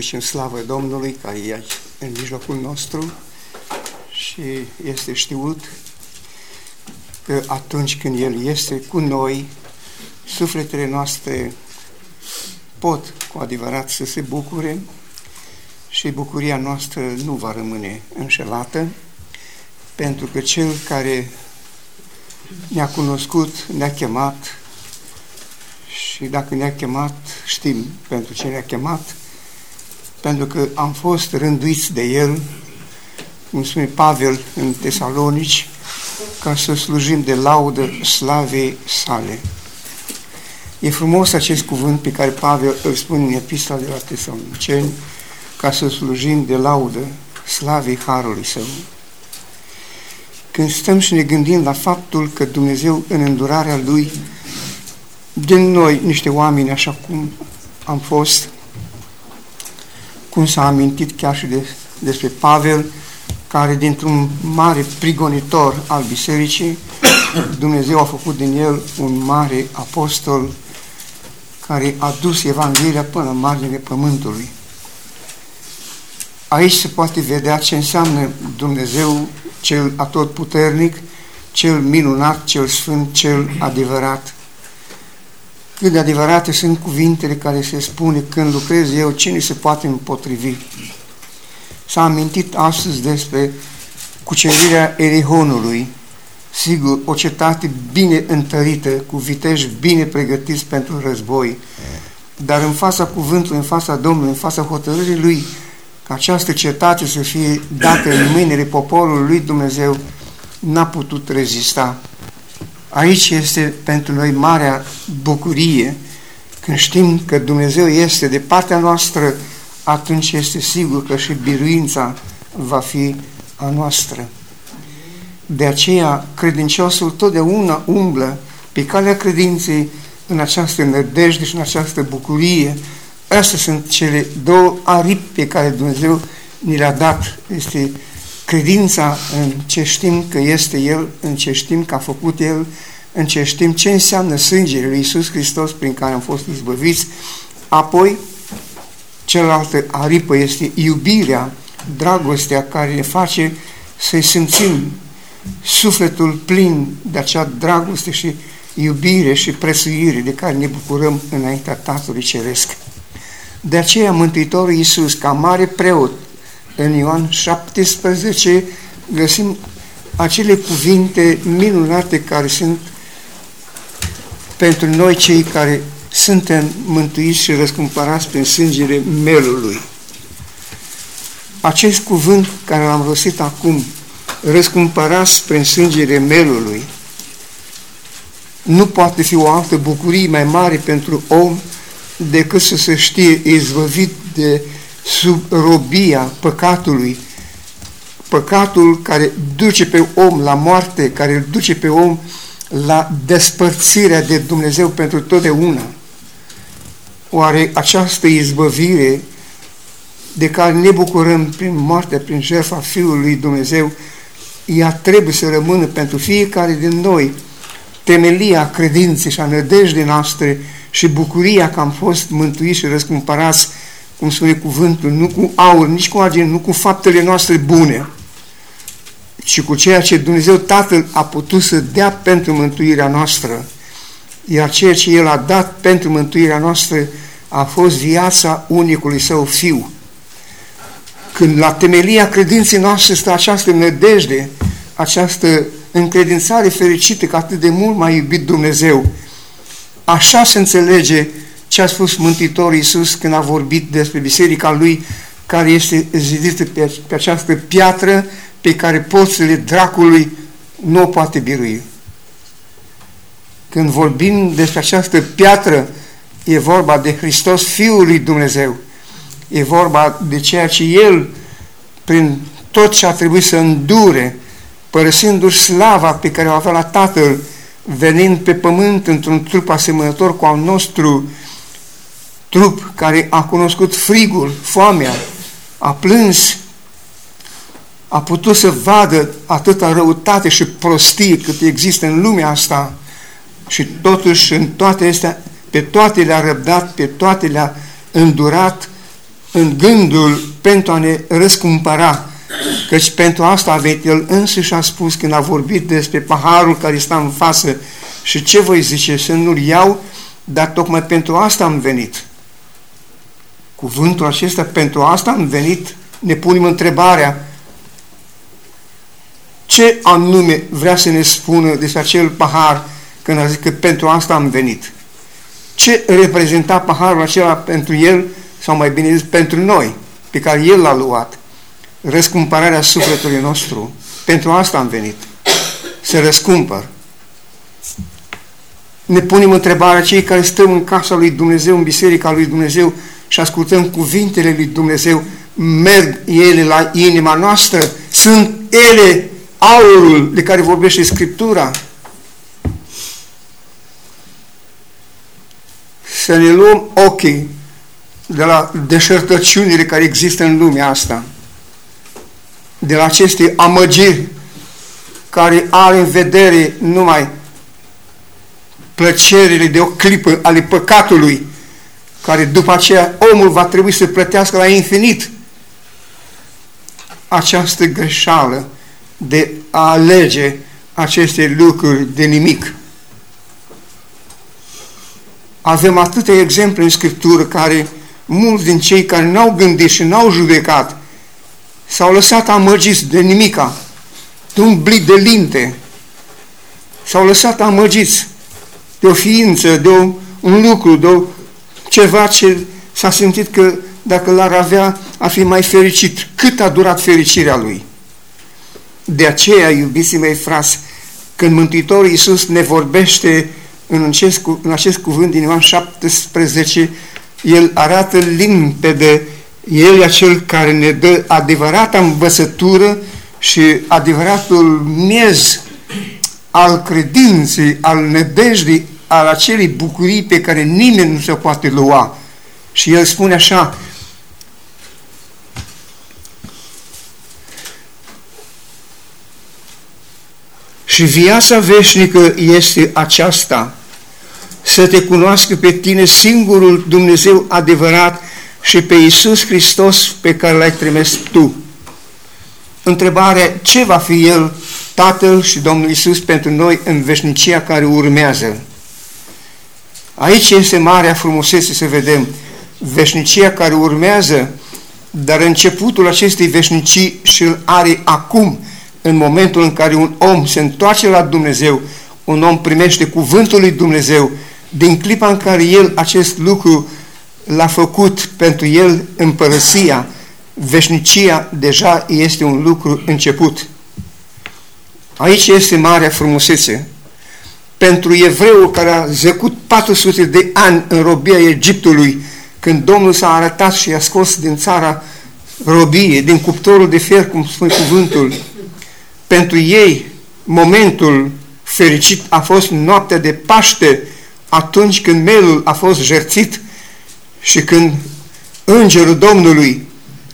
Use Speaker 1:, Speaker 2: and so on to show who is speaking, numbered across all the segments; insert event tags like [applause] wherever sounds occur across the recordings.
Speaker 1: aducem slavă Domnului care e aici în mijlocul nostru și este știut că atunci când El este cu noi, sufletele noastre pot cu adevărat să se bucure și bucuria noastră nu va rămâne înșelată, pentru că Cel care ne-a cunoscut, ne-a chemat și dacă ne-a chemat, știm pentru ce ne-a chemat, pentru că am fost rânduiți de El, cum spune Pavel în Tesalonici, ca să slujim de laudă slavei sale. E frumos acest cuvânt pe care Pavel îl spune în epistola de la Tesaloniceni, ca să slujim de laudă slavei Harului Său. Când stăm și ne gândim la faptul că Dumnezeu în îndurarea Lui, din noi niște oameni așa cum am fost, cum s-a amintit chiar și de, despre Pavel, care dintr-un mare prigonitor al bisericii, [coughs] Dumnezeu a făcut din el un mare apostol care a dus Evanghelia până la marginile pământului. Aici se poate vedea ce înseamnă Dumnezeu cel atotputernic, cel minunat, cel sfânt, cel adevărat. Cât de adevărate sunt cuvintele care se spune când lucrez eu, cine se poate împotrivi. S-a amintit astăzi despre cucerirea Erihonului, sigur, o cetate bine întărită, cu viteji bine pregătiți pentru război, dar în fața cuvântului, în fața Domnului, în fața hotărârii Lui, ca această cetate să fie dată în mâinile poporului lui Dumnezeu, n-a putut rezista. Aici este pentru noi marea bucurie când știm că Dumnezeu este de partea noastră, atunci este sigur că și biruința va fi a noastră. De aceea, credinciosul totdeauna umblă pe calea credinței în această nădejde și în această bucurie. Astea sunt cele două aripi pe care Dumnezeu ni le-a dat. Este credința în ce știm că este El, în ce știm că a făcut El, în ce știm ce înseamnă sângele lui Iisus Hristos prin care am fost izbăviți. Apoi, cealaltă aripă este iubirea, dragostea care ne face să-i simțim sufletul plin de acea dragoste și iubire și presuire de care ne bucurăm înaintea Tatălui Ceresc. De aceea Mântuitorul Iisus, ca mare preot, în Ioan 17, găsim acele cuvinte minunate care sunt pentru noi cei care suntem mântuiți și răscumpărați prin sângele melului. Acest cuvânt care l-am rostit acum, răscumpărați prin sângele melului, nu poate fi o altă bucurie mai mare pentru om decât să se știe izvăvit de sub robia păcatului, păcatul care duce pe om la moarte, care îl duce pe om la despărțirea de Dumnezeu pentru totdeauna. Oare această izbăvire de care ne bucurăm prin moartea, prin jertfa Fiului Dumnezeu, ea trebuie să rămână pentru fiecare din noi temelia credinței și a nădejdei noastre și bucuria că am fost mântuiți și răscumpărați, cum spune cuvântul, nu cu aur, nici cu argint, nu cu faptele noastre bune, ci cu ceea ce Dumnezeu Tatăl a putut să dea pentru mântuirea noastră. Iar ceea ce El a dat pentru mântuirea noastră a fost viața unicului Său Fiu. Când la temelia credinței noastre stă această nădejde, această încredințare fericită că atât de mult m-a iubit Dumnezeu, așa se înțelege ce a spus Mântuitorul Iisus când a vorbit despre biserica Lui, care este zidită pe, pe această piatră pe care porțile dracului nu o poate birui. Când vorbim despre această piatră, e vorba de Hristos, Fiul lui Dumnezeu. E vorba de ceea ce El, prin tot ce a trebuit să îndure, părăsindu-și slava pe care o avea la Tatăl, venind pe pământ într-un trup asemănător cu al nostru trup, care a cunoscut frigul, foamea, a plâns, a putut să vadă atâta răutate și prostie cât există în lumea asta și totuși în toate astea, pe toate le-a răbdat, pe toate le-a îndurat în gândul pentru a ne răscumpăra, căci pentru asta a venit El însuși a spus când a vorbit despre paharul care stă în față și ce voi zice, să nu-l iau, dar tocmai pentru asta am venit. Cuvântul acesta, pentru asta am venit, ne punem întrebarea, ce anume vrea să ne spună despre acel pahar când a zis că pentru asta am venit? Ce reprezenta paharul acela pentru el, sau mai bine zis, pentru noi, pe care el l-a luat? Răscumpărarea sufletului nostru. Pentru asta am venit. Să răscumpăr. Ne punem întrebarea cei care stăm în casa lui Dumnezeu, în biserica lui Dumnezeu și ascultăm cuvintele lui Dumnezeu, merg ele la inima noastră, sunt ele aurul de care vorbește Scriptura. Să ne luăm ochii de la deșertăciunile care există în lumea asta, de la aceste amăgiri care are în vedere numai plăcerile de o clipă ale păcatului, care după aceea omul va trebui să plătească la infinit această greșeală de a alege aceste lucruri de nimic. Avem atâtea exemple în Scriptură care mulți din cei care n-au gândit și n-au judecat s-au lăsat amăgiți de nimica, de un blic de linte, s-au lăsat amăgiți de o ființă, de o, un lucru, de o, ceva ce s-a simțit că dacă l-ar avea, ar fi mai fericit. Cât a durat fericirea lui? De aceea, iubiții mei frați, când Mântuitorul Iisus ne vorbește în acest, în acest cuvânt din Ioan 17, El arată limpede, El e acel care ne dă adevărata învățătură și adevăratul miez al credinței, al nedejdii, al acelei bucurii pe care nimeni nu se poate lua. Și el spune așa, Și viața veșnică este aceasta, să te cunoască pe tine singurul Dumnezeu adevărat și pe Iisus Hristos pe care l-ai trimis tu. Întrebarea, ce va fi El, Tatăl și Domnul Iisus pentru noi în veșnicia care urmează? Aici este marea frumusețe să vedem veșnicia care urmează, dar începutul acestei veșnicii și-l are acum, în momentul în care un om se întoarce la Dumnezeu, un om primește cuvântul lui Dumnezeu, din clipa în care el acest lucru l-a făcut pentru el împărăția, veșnicia deja este un lucru început. Aici este marea frumusețe. Pentru evreul care a zăcut 400 de ani în robia Egiptului, când Domnul s-a arătat și i-a scos din țara robie, din cuptorul de fier, cum spune cuvântul, pentru ei momentul fericit a fost noaptea de Paște, atunci când melul a fost jerțit și când îngerul Domnului,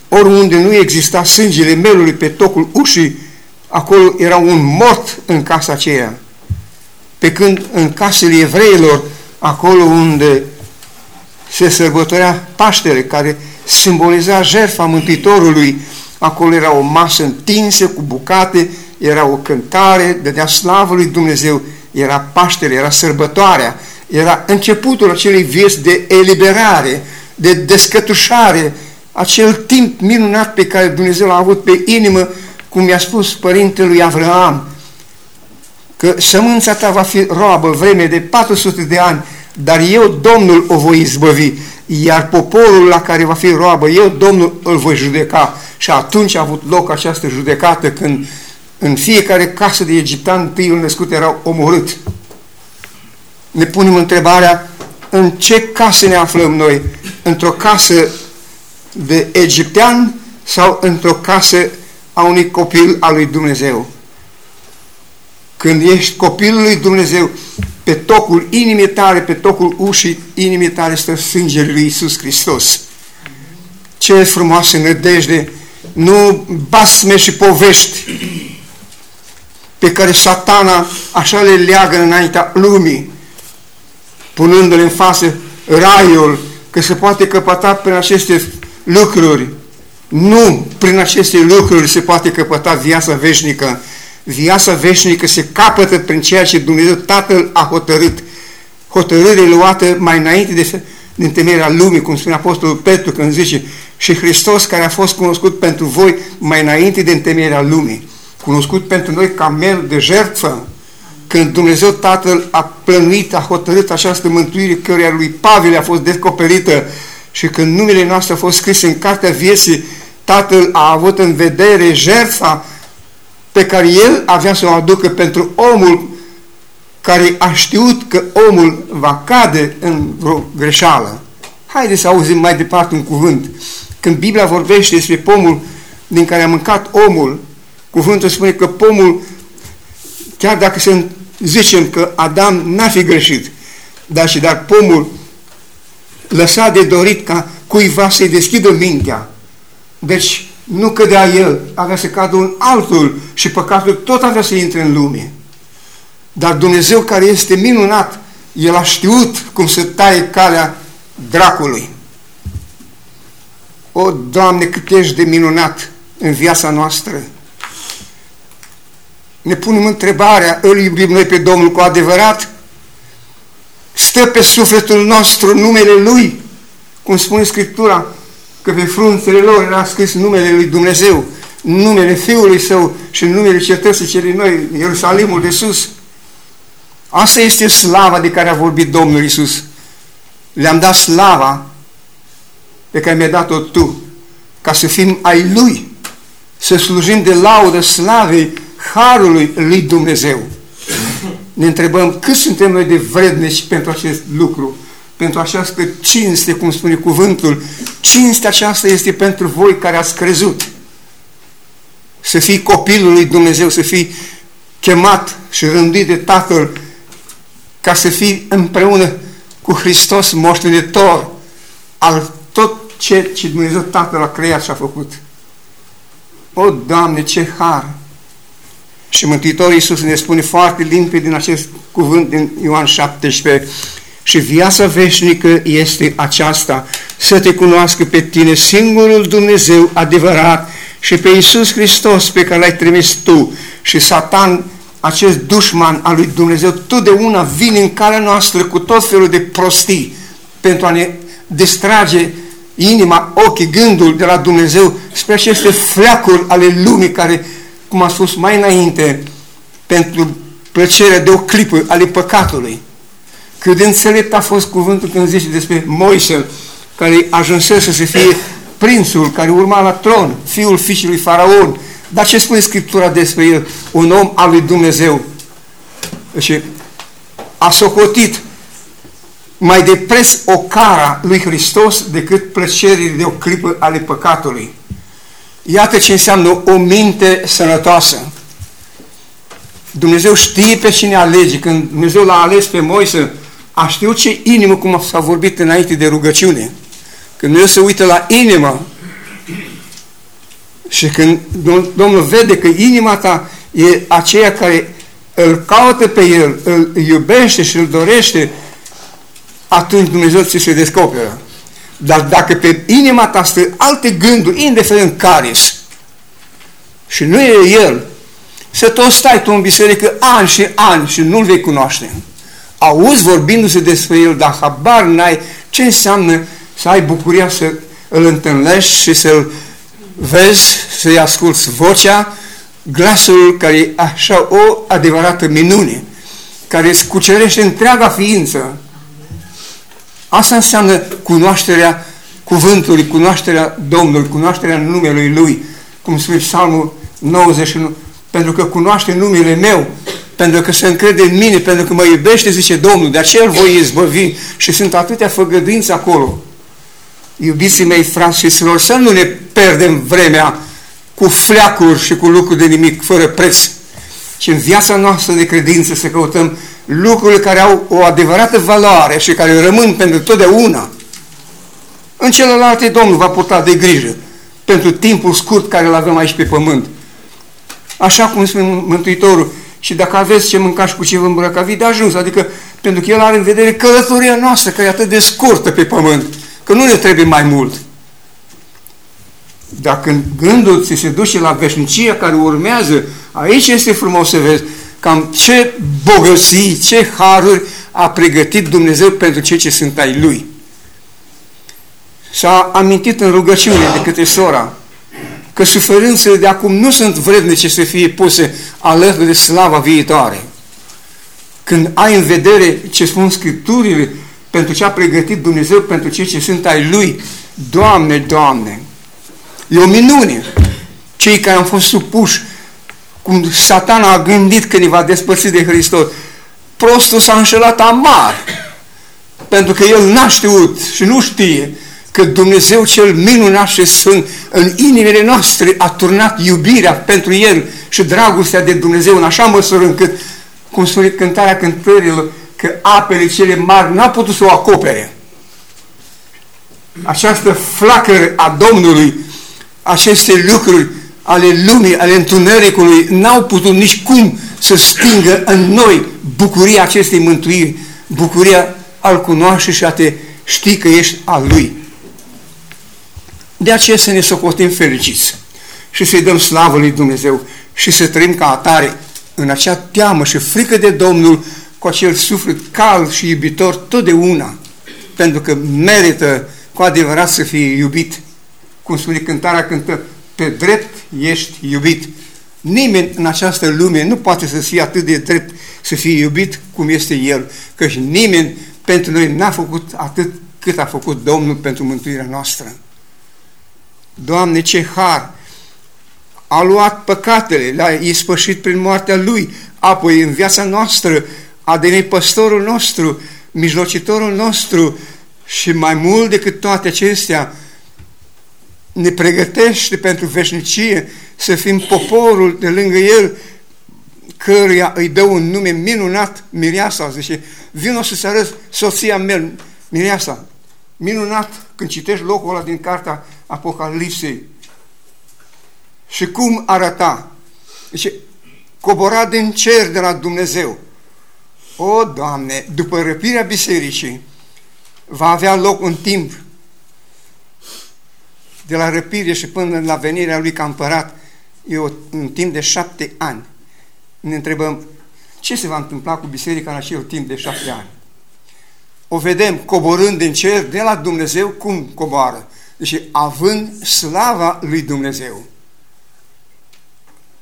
Speaker 1: oriunde nu exista sângele melului pe tocul ușii, acolo era un mort în casa aceea. Pe când în casele evreilor, acolo unde se sărbătorea Paștele, care simboliza jertfa Mântuitorului, acolo era o masă întinsă cu bucate era o cântare, dădea slavă lui Dumnezeu, era Paștele, era sărbătoarea, era începutul acelei vieți de eliberare, de descătușare, acel timp minunat pe care Dumnezeu l-a avut pe inimă, cum i-a spus părintele lui Avraam, că sămânța ta va fi roabă vreme de 400 de ani, dar eu, Domnul, o voi izbăvi, iar poporul la care va fi roabă, eu, Domnul, îl voi judeca. Și atunci a avut loc această judecată când în fiecare casă de egiptean tâiul născut era omorât. Ne punem întrebarea în ce casă ne aflăm noi? Într-o casă de egiptean sau într-o casă a unui copil al lui Dumnezeu? Când ești copilul lui Dumnezeu, pe tocul inimii tale, pe tocul ușii inimii tale stă sângele lui Iisus Hristos. Ce frumoasă nădejde! Nu basme și povești pe care satana așa le leagă înaintea lumii, punându-le în față raiul, că se poate căpăta prin aceste lucruri. Nu prin aceste lucruri se poate căpăta viața veșnică. Viața veșnică se capătă prin ceea ce Dumnezeu Tatăl a hotărât. Hotărâre luată mai înainte de, din temerea lumii, cum spune Apostolul Petru când zice, și Hristos care a fost cunoscut pentru voi mai înainte de întemerea lumii, cunoscut pentru noi ca mel de jertfă, când Dumnezeu Tatăl a plănuit, a hotărât această mântuire căreia lui Pavel a fost descoperită și când numele noastre a fost scris în cartea vieții, Tatăl a avut în vedere jertfa pe care El avea să o aducă pentru omul care a știut că omul va cade în vreo greșeală. Haideți să auzim mai departe un cuvânt. Când Biblia vorbește despre pomul din care a mâncat omul, cuvântul spune că pomul, chiar dacă să zicem că Adam n-a fi greșit, dar și dar pomul lăsa de dorit ca cuiva să-i deschidă mintea. Deci nu cădea el, avea să cadă un altul și păcatul tot avea să intre în lume. Dar Dumnezeu care este minunat, El a știut cum să taie calea dracului. O, Doamne, cât ești de minunat în viața noastră! Ne punem întrebarea, îl iubim noi pe Domnul cu adevărat? Stă pe sufletul nostru numele Lui, cum spune Scriptura, că pe frunțele lor era scris numele Lui Dumnezeu, numele Fiului Său și numele cetății celei noi, Ierusalimul de sus. Asta este slava de care a vorbit Domnul Isus. Le-am dat slava pe care mi-ai dat-o Tu, ca să fim ai Lui, să slujim de laudă slavei Harului Lui Dumnezeu. Ne întrebăm cât suntem noi de vrednici pentru acest lucru, pentru această cinste, cum spune cuvântul. Cinstea aceasta este pentru voi care ați crezut. Să fii copilul lui Dumnezeu, să fii chemat și rânduit de Tatăl ca să fii împreună cu Hristos moștenitor al tot ce, ce Dumnezeu Tatăl a creat și a făcut. O, Doamne, ce har! Și Mântuitorul Iisus ne spune foarte limpede din acest cuvânt din Ioan 17 și viața veșnică este aceasta, să te cunoască pe tine singurul Dumnezeu adevărat și pe Iisus Hristos pe care l-ai trimis tu și Satan acest dușman al lui Dumnezeu totdeauna vine în calea noastră cu tot felul de prostii pentru a ne distrage inima, ochii, gândul de la Dumnezeu spre aceste fleacuri ale lumii care, cum am spus mai înainte, pentru plăcerea de o clipă ale păcatului. Cât de înțelept a fost cuvântul când zice despre Moise, care ajunsese să fie prințul care urma la tron, fiul fișului Faraon, dar ce spune Scriptura despre el? Un om al lui Dumnezeu. Și a socotit mai de preț o cara lui Hristos decât plăcerile de o clipă ale păcatului. Iată ce înseamnă o minte sănătoasă. Dumnezeu știe pe cine alege. Când Dumnezeu l-a ales pe Moise, a știut ce inimă, cum s-a vorbit înainte de rugăciune. Când Dumnezeu se uită la inimă, și când Domnul vede că inima ta e aceea care îl caută pe El, îl iubește și îl dorește, atunci Dumnezeu ți se descoperă. Dar dacă pe inima ta stă alte gânduri, indiferent care și nu e El, să tot stai tu în biserică ani și ani și nu-L vei cunoaște. Auzi vorbindu-se despre El, dar habar n-ai ce înseamnă să ai bucuria să îl întâlnești și să-L vezi, să-i asculți vocea, glasul care e așa o adevărată minune, care îți cucerește întreaga ființă. Asta înseamnă cunoașterea cuvântului, cunoașterea Domnului, cunoașterea numelui Lui, cum spune Psalmul 91, pentru că cunoaște numele meu, pentru că se încrede în mine, pentru că mă iubește, zice Domnul, de aceea îl voi izbăvi și sunt atâtea făgăduințe acolo. Iubiții mei, frați și surori, să nu ne pierdem vremea cu fleacuri și cu lucruri de nimic, fără preț, ci în viața noastră de credință să căutăm lucrurile care au o adevărată valoare și care rămân pentru totdeauna. În celelalte Domnul va purta de grijă pentru timpul scurt care îl avem aici pe pământ. Așa cum spune Mântuitorul, și dacă aveți ce mânca și cu ce vă îmbrăca, de ajuns. Adică pentru că El are în vedere călătoria noastră, care e atât de scurtă pe pământ, că nu ne trebuie mai mult. Dacă în gândul ți se duce la veșnicia care urmează, aici este frumos să vezi cam ce bogății, ce haruri a pregătit Dumnezeu pentru cei ce sunt ai Lui. S-a amintit în rugăciune de către sora că suferințele de acum nu sunt vrednice să fie puse alături de slava viitoare. Când ai în vedere ce spun Scripturile pentru ce a pregătit Dumnezeu pentru cei ce sunt ai Lui, Doamne, Doamne, e o minune. Cei care au fost supuși, cum satana a gândit că ne va despărți de Hristos, prostul s-a înșelat amar, pentru că el n-a știut și nu știe că Dumnezeu cel minunat și sfânt în inimile noastre a turnat iubirea pentru El și dragostea de Dumnezeu în așa măsură încât, cum spune cântarea cântărilor, că apele cele mari n-a putut să o acopere. Această flacără a Domnului, aceste lucruri ale lumii, ale întunericului, n-au putut nici cum să stingă în noi bucuria acestei mântuiri, bucuria al cunoaște și a te ști că ești al Lui. De aceea să ne socotim fericiți și să-i dăm slavă lui Dumnezeu și să trăim ca atare în acea teamă și frică de Domnul cu acel suflet cald și iubitor totdeauna, pentru că merită cu adevărat să fie iubit. Cum spune cântarea cântă, pe drept ești iubit. Nimeni în această lume nu poate să fie atât de drept să fie iubit cum este El, căci nimeni pentru noi n-a făcut atât cât a făcut Domnul pentru mântuirea noastră. Doamne, ce har! A luat păcatele, le-a ispășit prin moartea Lui, apoi în viața noastră a devenit păstorul nostru, mijlocitorul nostru și mai mult decât toate acestea, ne pregătește pentru veșnicie să fim poporul de lângă El, căruia îi dă un nume minunat, Miriasa, zice, vino să-ți arăt soția mea, Miriasa, minunat când citești locul ăla din cartea Apocalipsei. Și cum arăta? Zice, cobora din cer de la Dumnezeu. O, Doamne, după răpirea bisericii, va avea loc un timp de la răpire și până la venirea lui ca împărat, e un timp de șapte ani. Ne întrebăm, ce se va întâmpla cu biserica în acel timp de șapte ani? O vedem coborând din cer de la Dumnezeu, cum coboară? Deci având slava lui Dumnezeu.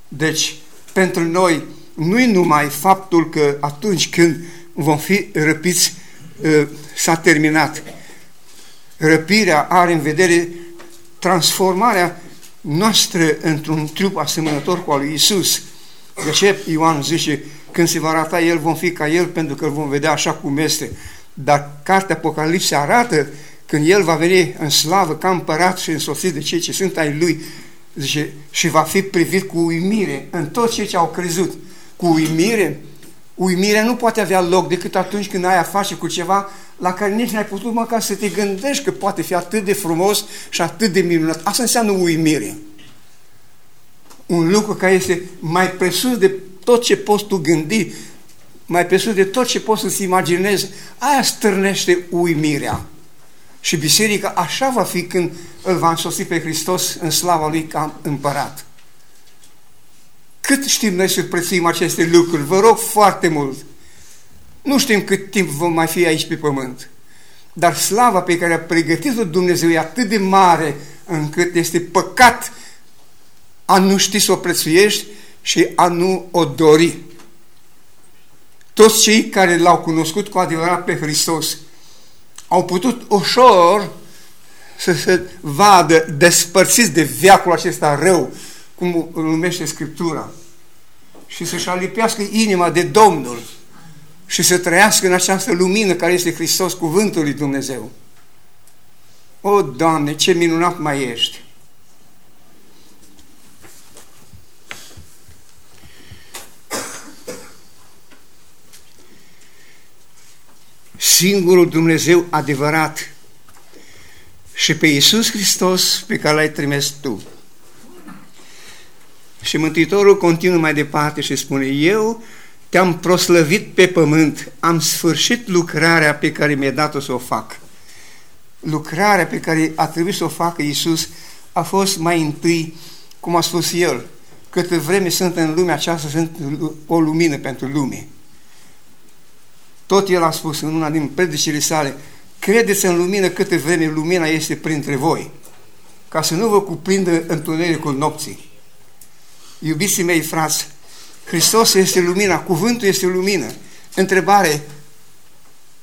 Speaker 1: Deci, pentru noi, nu-i numai faptul că atunci când vom fi răpiți, ă, s-a terminat. Răpirea are în vedere transformarea noastră într-un trup asemănător cu al lui Isus. De ce Ioan zice, când se va arata El, vom fi ca El, pentru că îl vom vedea așa cum este. Dar cartea Apocalipse arată când El va veni în slavă ca împărat și însoțit de cei ce sunt ai Lui, zice, și va fi privit cu uimire în tot cei ce au crezut. Cu uimire, uimirea nu poate avea loc decât atunci când ai a face cu ceva la care nici n-ai putut măcar să te gândești că poate fi atât de frumos și atât de minunat. Asta înseamnă uimire. Un lucru care este mai presus de tot ce poți tu gândi, mai presus de tot ce poți să-ți imaginezi, aia stârnește uimirea. Și biserica așa va fi când îl va însoți pe Hristos în slava Lui ca împărat. Cât știm noi să prețuim aceste lucruri? Vă rog foarte mult. Nu știm cât timp vom mai fi aici pe pământ. Dar slava pe care a pregătit-o Dumnezeu e atât de mare încât este păcat a nu ști să o prețuiești și a nu o dori. Toți cei care l-au cunoscut cu adevărat pe Hristos au putut ușor să se vadă despărțiți de viacul acesta rău, cum îl numește Scriptura, și să-și alipească inima de Domnul și să trăiască în această lumină care este Hristos, Cuvântul lui Dumnezeu. O, Doamne, ce minunat mai ești! Singurul Dumnezeu adevărat și pe Iisus Hristos pe care l-ai trimis tu. Și Mântuitorul continuă mai departe și spune, eu te-am proslăvit pe pământ, am sfârșit lucrarea pe care mi-a dat-o să o fac. Lucrarea pe care a trebuit să o facă Iisus a fost mai întâi, cum a spus el, câte vreme sunt în lumea aceasta, sunt o lumină pentru lume. Tot el a spus în una din predicile sale, credeți în lumină câte vreme lumina este printre voi, ca să nu vă cuprindă întunericul nopții. Iubiții mei, frați, Hristos este lumina, cuvântul este lumină. Întrebare,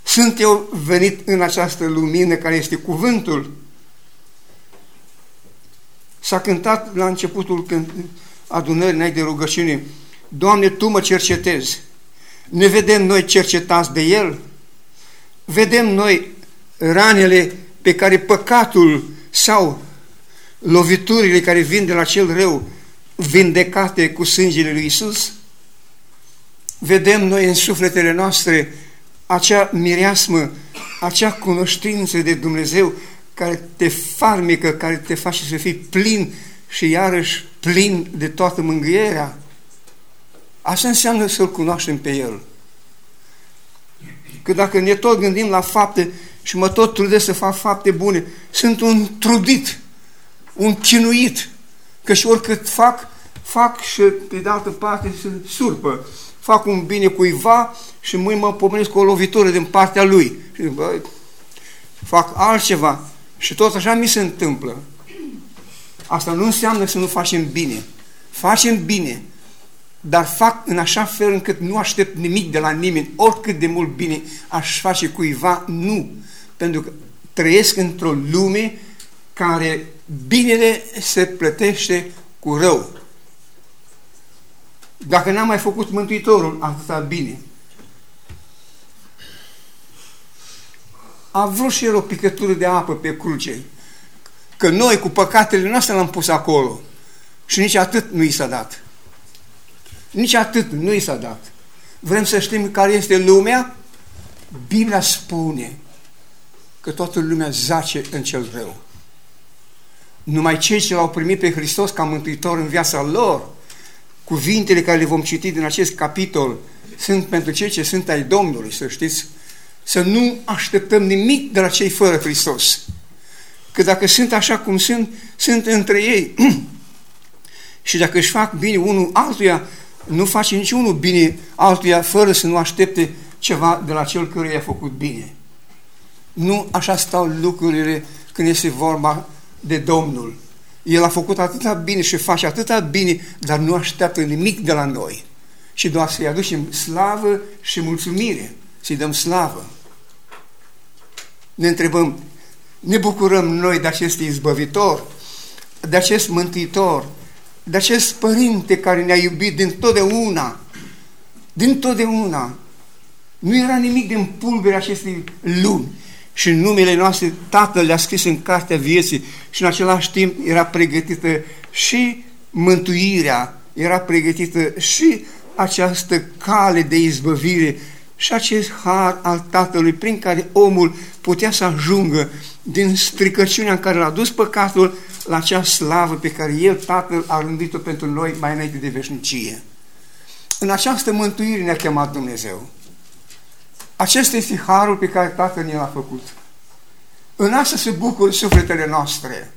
Speaker 1: sunt eu venit în această lumină care este cuvântul? S-a cântat la începutul adunării înainte de rugăciune, Doamne, Tu mă cercetezi. Ne vedem noi cercetați de El? Vedem noi ranele pe care păcatul sau loviturile care vin de la cel rău vindecate cu sângele lui Isus? Vedem noi în sufletele noastre acea mireasmă, acea cunoștință de Dumnezeu care te farmică, care te face să fii plin și iarăși plin de toată mângâierea. Așa înseamnă să-L cunoaștem pe El. Că dacă ne tot gândim la fapte și mă tot trudesc să fac fapte bune, sunt un trudit, un chinuit, că și oricât fac, fac și pe de altă parte se surpă. Fac un bine cuiva și mâine mă pomenesc cu o lovitură din partea lui. Și bă, fac altceva și tot așa mi se întâmplă. Asta nu înseamnă să nu facem bine. Facem bine, dar fac în așa fel încât nu aștept nimic de la nimeni, oricât de mult bine aș face cuiva, nu. Pentru că trăiesc într-o lume care binele se plătește cu rău. Dacă n-am mai făcut Mântuitorul atâta bine, a vrut și el o picătură de apă pe cruce. Că noi cu păcatele noastre l-am pus acolo. Și nici atât nu i s-a dat. Nici atât nu i s-a dat. Vrem să știm care este lumea? Biblia spune că toată lumea zace în cel rău. Numai cei ce l-au primit pe Hristos ca mântuitor în viața lor, cuvintele care le vom citi din acest capitol, sunt pentru cei ce sunt ai Domnului, să știți, să nu așteptăm nimic de la cei fără Hristos. Că dacă sunt așa cum sunt, sunt între ei. [clears throat] și dacă își fac bine unul altuia, nu face niciunul bine altuia fără să nu aștepte ceva de la cel care i-a făcut bine. Nu așa stau lucrurile când este vorba de Domnul. El a făcut atâta bine și face atâta bine, dar nu așteaptă nimic de la noi. Și doar să-i aducem slavă și mulțumire, să-i dăm slavă. Ne întrebăm, ne bucurăm noi de acest izbăvitor, de acest mântuitor, de acest părinte care ne-a iubit din totdeauna, din totdeauna. Nu era nimic din pulberea acestei lumi și în numele noastre Tatăl le-a scris în cartea vieții și în același timp era pregătită și mântuirea, era pregătită și această cale de izbăvire și acest har al Tatălui prin care omul putea să ajungă din stricăciunea în care l-a dus păcatul la acea slavă pe care El, Tatăl, a rândit-o pentru noi mai înainte de veșnicie. În această mântuire ne-a chemat Dumnezeu. Acesta este harul pe care Tatăl ne l-a făcut. În asta se bucură sufletele noastre.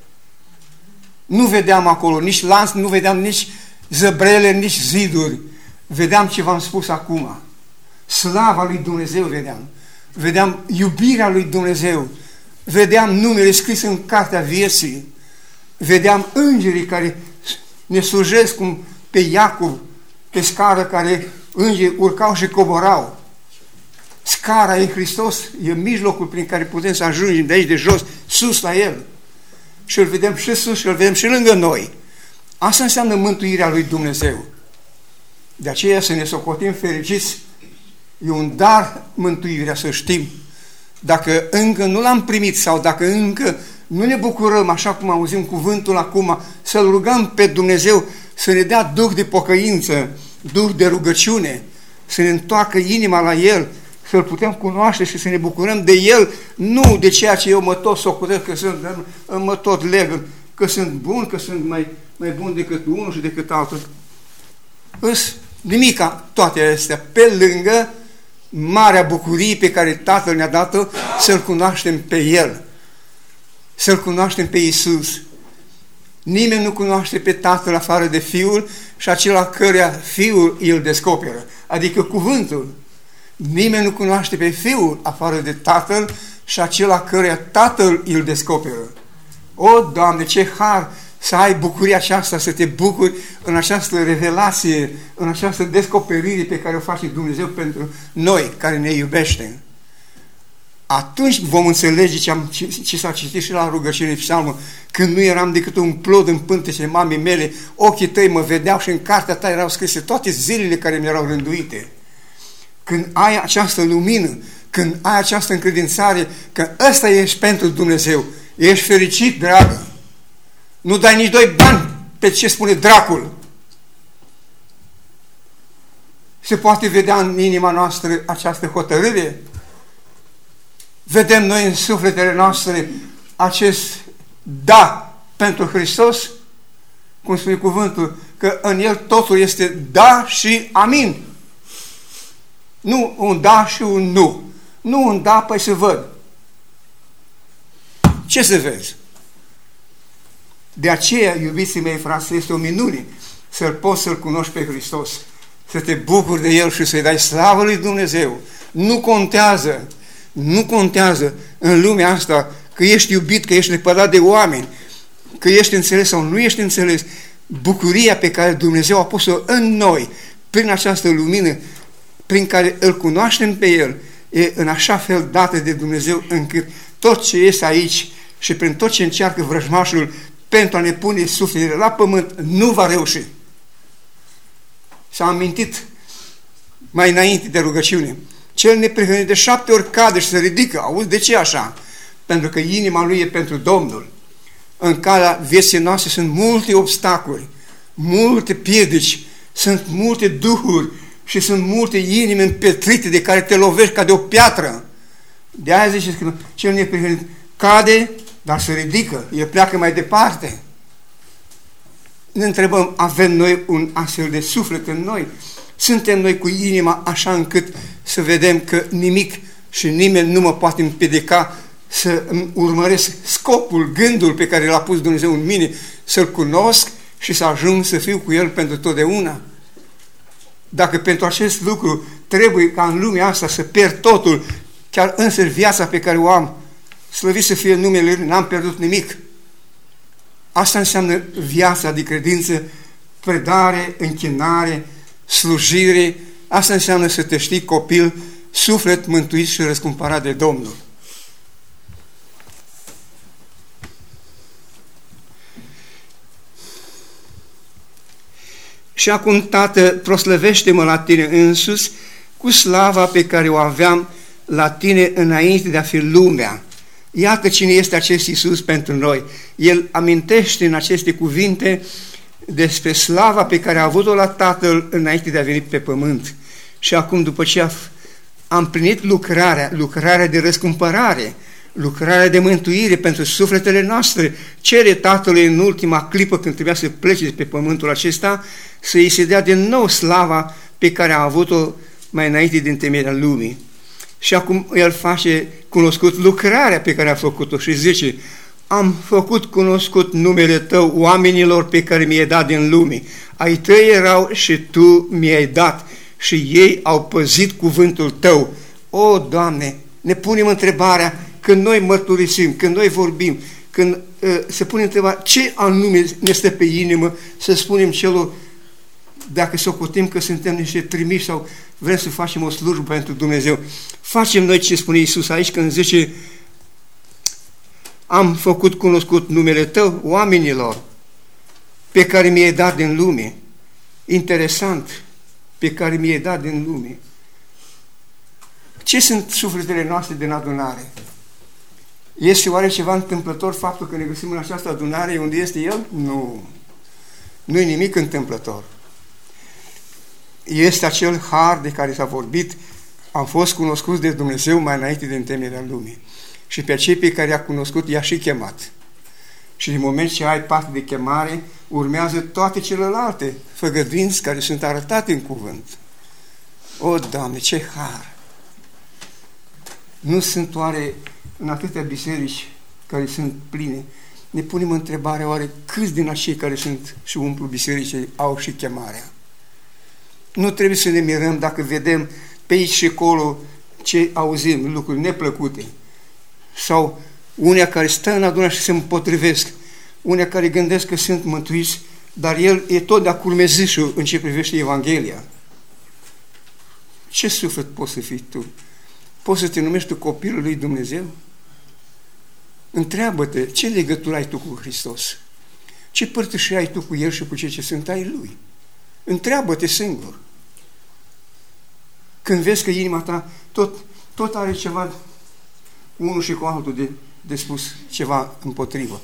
Speaker 1: Nu vedeam acolo nici lanț, nu vedeam nici zăbrele, nici ziduri. Vedeam ce v-am spus acum. Slava lui Dumnezeu vedeam. Vedeam iubirea lui Dumnezeu. Vedeam numele scris în cartea vieții. Vedeam îngerii care ne slujesc cum pe Iacov, pe scară care îngerii urcau și coborau. Scara e Hristos, e mijlocul prin care putem să ajungem de aici de jos, sus la El. Și îl vedem și sus și îl vedem și lângă noi. Asta înseamnă mântuirea lui Dumnezeu. De aceea să ne socotim fericiți E un dar mântuirea, să știm. Dacă încă nu l-am primit sau dacă încă nu ne bucurăm, așa cum auzim cuvântul acum, să-L rugăm pe Dumnezeu să ne dea duh de pocăință, duh de rugăciune, să ne întoarcă inima la El, să-L putem cunoaște și să ne bucurăm de El, nu de ceea ce eu mă tot socotesc, că sunt, mă tot leg, că sunt bun, că sunt mai, mai bun decât unul și decât altul. Îs nimica toate astea pe lângă marea bucurie pe care Tatăl ne-a dat-o să-L cunoaștem pe El, să-L cunoaștem pe Isus. Nimeni nu cunoaște pe Tatăl afară de Fiul și acela căreia Fiul îl descoperă, adică cuvântul. Nimeni nu cunoaște pe Fiul afară de Tatăl și acela căreia Tatăl îl descoperă. O, Doamne, ce har să ai bucuria aceasta, să te bucuri în această revelație, în această descoperire pe care o face Dumnezeu pentru noi, care ne iubește. Atunci vom înțelege ce, am, ce, ce s-a citit și la rugăciune psalmă, când nu eram decât un plod în pântecele mamei mele, ochii tăi mă vedeau și în cartea ta erau scrise toate zilele care mi erau rânduite. Când ai această lumină, când ai această încredințare că ăsta ești pentru Dumnezeu, ești fericit, dragă. Nu dai nici doi bani pe ce spune dracul. Se poate vedea în inima noastră această hotărâre? Vedem noi în sufletele noastre acest da pentru Hristos? Cum spune cuvântul, că în El totul este da și amin. Nu un da și un nu. Nu un da, păi să văd. Ce să vezi? De aceea, iubiții mei, frate, este o minune să-L poți să-L cunoști pe Hristos, să te bucuri de El și să-i dai slavă lui Dumnezeu. Nu contează, nu contează în lumea asta că ești iubit, că ești lepădat de oameni, că ești înțeles sau nu ești înțeles. Bucuria pe care Dumnezeu a pus-o în noi, prin această lumină, prin care îl cunoaștem pe El, e în așa fel dată de Dumnezeu încât tot ce este aici și prin tot ce încearcă vrăjmașul pentru a ne pune sufletele la pământ, nu va reuși. S-a amintit mai înainte de rugăciune. Cel neprihănit de șapte ori cade și se ridică. Auzi, de ce așa? Pentru că inima lui e pentru Domnul. În calea vieții noastre sunt multe obstacole, multe piedici, sunt multe duhuri și sunt multe inimi împetrite de care te lovești ca de o piatră. De aia zice că cel neprihănit cade, dar se ridică, el pleacă mai departe. Ne întrebăm, avem noi un astfel de suflet în noi? Suntem noi cu inima așa încât să vedem că nimic și nimeni nu mă poate împiedica să urmăresc scopul, gândul pe care l-a pus Dumnezeu în mine, să-L cunosc și să ajung să fiu cu El pentru totdeauna. Dacă pentru acest lucru trebuie ca în lumea asta să pierd totul, chiar însă viața pe care o am, slăvit să fie numele Lui, n-am pierdut nimic. Asta înseamnă viața de credință, predare, închinare, slujire, asta înseamnă să te știi copil, suflet mântuit și răscumpărat de Domnul. Și acum, Tată, proslăvește-mă la Tine însus cu slava pe care o aveam la Tine înainte de a fi lumea. Iată cine este acest Iisus pentru noi. El amintește în aceste cuvinte despre slava pe care a avut-o la Tatăl înainte de a veni pe pământ. Și acum, după ce a, a împlinit lucrarea, lucrarea de răscumpărare, lucrarea de mântuire pentru sufletele noastre, cere Tatălui în ultima clipă când trebuia să plece pe pământul acesta, să îi se dea din nou slava pe care a avut-o mai înainte din temerea lumii. Și acum el face cunoscut lucrarea pe care a făcut-o și zice, am făcut cunoscut numele tău oamenilor pe care mi-ai dat din lume. Ai tăi erau și tu mi-ai dat și ei au păzit cuvântul tău. O, Doamne, ne punem întrebarea când noi mărturisim, când noi vorbim, când uh, se pune întrebarea ce anume ne stă pe inimă să spunem celor dacă să socotim că suntem niște trimiși sau vrem să facem o slujbă pentru Dumnezeu. Facem noi ce spune Iisus aici când zice am făcut cunoscut numele Tău oamenilor pe care mi-ai dat din lume. Interesant, pe care mi-ai dat din lume. Ce sunt sufletele noastre din adunare? Este oare ceva întâmplător faptul că ne găsim în această adunare unde este El? Nu. Nu e nimic întâmplător este acel har de care s-a vorbit, am fost cunoscuți de Dumnezeu mai înainte de întemerea lumii. Și pe cei pe care i-a cunoscut i-a și chemat. Și din moment ce ai parte de chemare, urmează toate celelalte făgăduinți care sunt arătate în cuvânt. O, Doamne, ce har! Nu sunt oare în atâtea biserici care sunt pline, ne punem întrebarea oare câți din acei care sunt și umplu bisericii au și chemarea. Nu trebuie să ne mirăm dacă vedem pe aici și acolo ce auzim, lucruri neplăcute. Sau unii care stă în adunare și se împotrivesc, unii care gândesc că sunt mântuiți, dar el e tot de-a curmezișul în ce privește Evanghelia. Ce suflet poți să fii tu? Poți să te numești tu copilul lui Dumnezeu? Întreabă-te, ce legătură ai tu cu Hristos? Ce părtășie ai tu cu El și cu cei ce sunt ai Lui? Întreabă-te singur. Când vezi că inima ta tot, tot are ceva cu unul și cu altul de, de spus ceva împotrivă.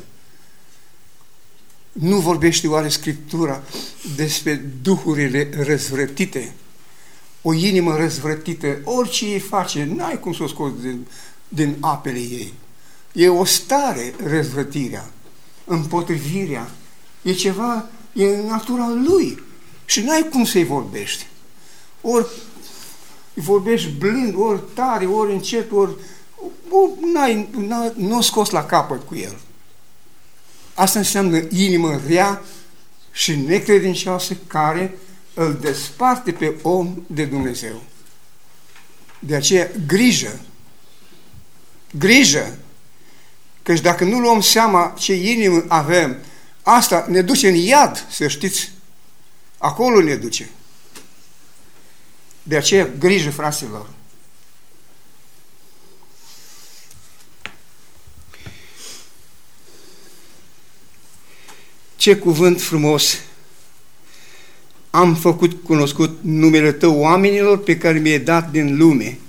Speaker 1: Nu vorbește oare Scriptura despre duhurile răzvrătite? O inimă răzvrătită, orice ei face, n-ai cum să o scoți din, din apele ei. E o stare răzvrătirea, împotrivirea. E ceva, e în natura lui. Și n-ai cum să-i vorbești. Ori îi vorbești blând, ori tare, ori încet, ori... N-ai, nu scos la capăt cu el. Asta înseamnă inimă rea și necredincioasă care îl desparte pe om de Dumnezeu. De aceea, grijă, grijă Căci dacă nu luăm seama ce inimă avem, asta ne duce în iad, să știți. Acolo ne duce. De aceea, grijă, fraților. Ce cuvânt frumos! Am făcut cunoscut numele Tău oamenilor pe care mi-ai dat din lume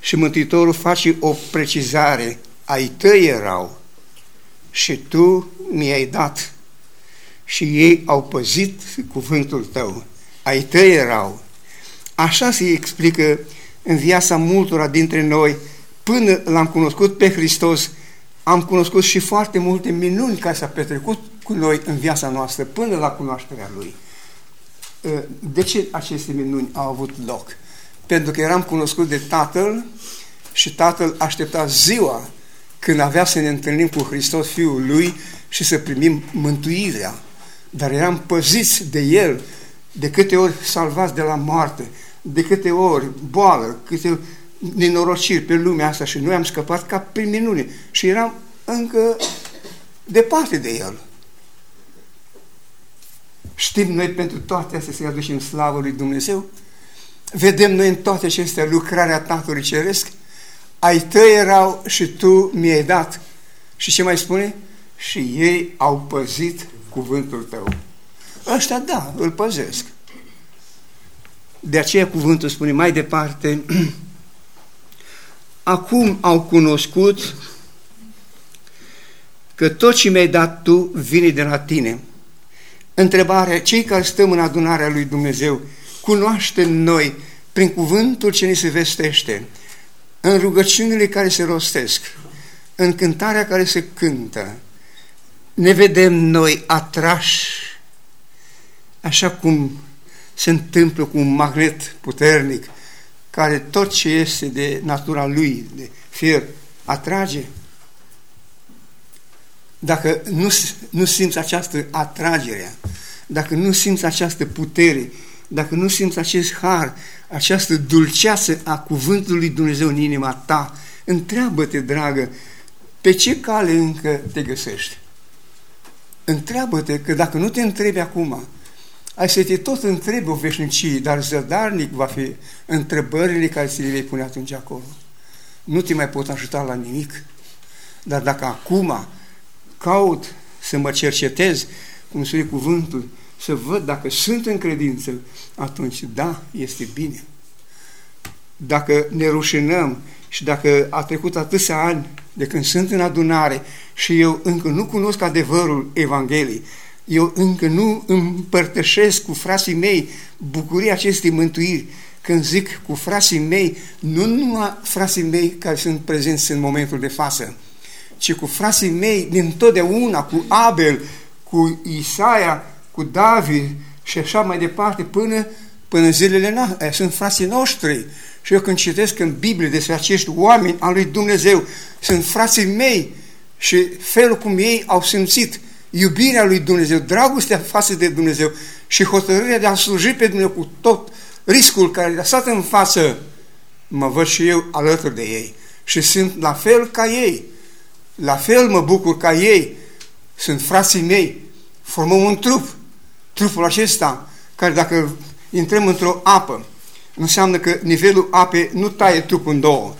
Speaker 1: și Mântuitorul face o precizare ai tăi erau și tu mi-ai dat și ei au păzit cuvântul tău. Ai tăi erau. Așa se explică în viața multora dintre noi, până l-am cunoscut pe Hristos, am cunoscut și foarte multe minuni care s-au petrecut cu noi în viața noastră, până la cunoașterea Lui. De ce aceste minuni au avut loc? Pentru că eram cunoscut de Tatăl și Tatăl aștepta ziua când avea să ne întâlnim cu Hristos Fiul Lui și să primim mântuirea. Dar eram păziți de El, de câte ori salvați de la moarte, de câte ori boală, câte nenorociri pe lumea asta și noi am scăpat ca prin minune și eram încă departe de El. Știm noi pentru toate astea să-i aducem slavă lui Dumnezeu? Vedem noi în toate acestea lucrarea Tatălui Ceresc? ai tăi erau și tu mi-ai dat. Și ce mai spune? Și ei au păzit cuvântul tău. Ăștia, da, îl păzesc. De aceea cuvântul spune mai departe, [clears throat] acum au cunoscut că tot ce mi-ai dat tu vine de la tine. Întrebarea, cei care stăm în adunarea lui Dumnezeu, cunoaștem noi prin cuvântul ce ne se vestește, în rugăciunile care se rostesc, în cântarea care se cântă, ne vedem noi atrași, așa cum se întâmplă cu un magnet puternic, care tot ce este de natura lui, de fier, atrage. Dacă nu, nu simți această atragere, dacă nu simți această putere, dacă nu simți acest har, această dulceață a cuvântului lui Dumnezeu în inima ta, întreabă-te, dragă, pe ce cale încă te găsești? Întreabă-te că dacă nu te întrebi acum, ai să te tot întrebi o veșnicie, dar zădarnic va fi întrebările care ți le vei pune atunci acolo. Nu te mai pot ajuta la nimic. Dar dacă acum caut să mă cercetez, cum spune cuvântul, să văd dacă sunt în credință, atunci da, este bine. Dacă ne rușinăm și dacă a trecut atâția ani de când sunt în adunare și eu încă nu cunosc adevărul Evangheliei, eu încă nu împărtășesc cu frații mei bucuria acestei mântuiri, când zic cu frații mei, nu numai frații mei care sunt prezenți în momentul de față, ci cu frații mei din totdeauna, cu Abel, cu Isaia, cu David și așa mai departe până, până zilele noastre. Sunt frații noștri. Și eu când citesc în Biblie despre acești oameni al lui Dumnezeu, sunt frații mei și felul cum ei au simțit iubirea lui Dumnezeu, dragostea față de Dumnezeu și hotărârea de a sluji pe Dumnezeu cu tot riscul care le-a stat în față, mă văd și eu alături de ei și sunt la fel ca ei. La fel mă bucur ca ei. Sunt frații mei. Formăm un trup. Trupul acesta, care dacă intrăm într-o apă, înseamnă că nivelul apei nu taie trupul în două.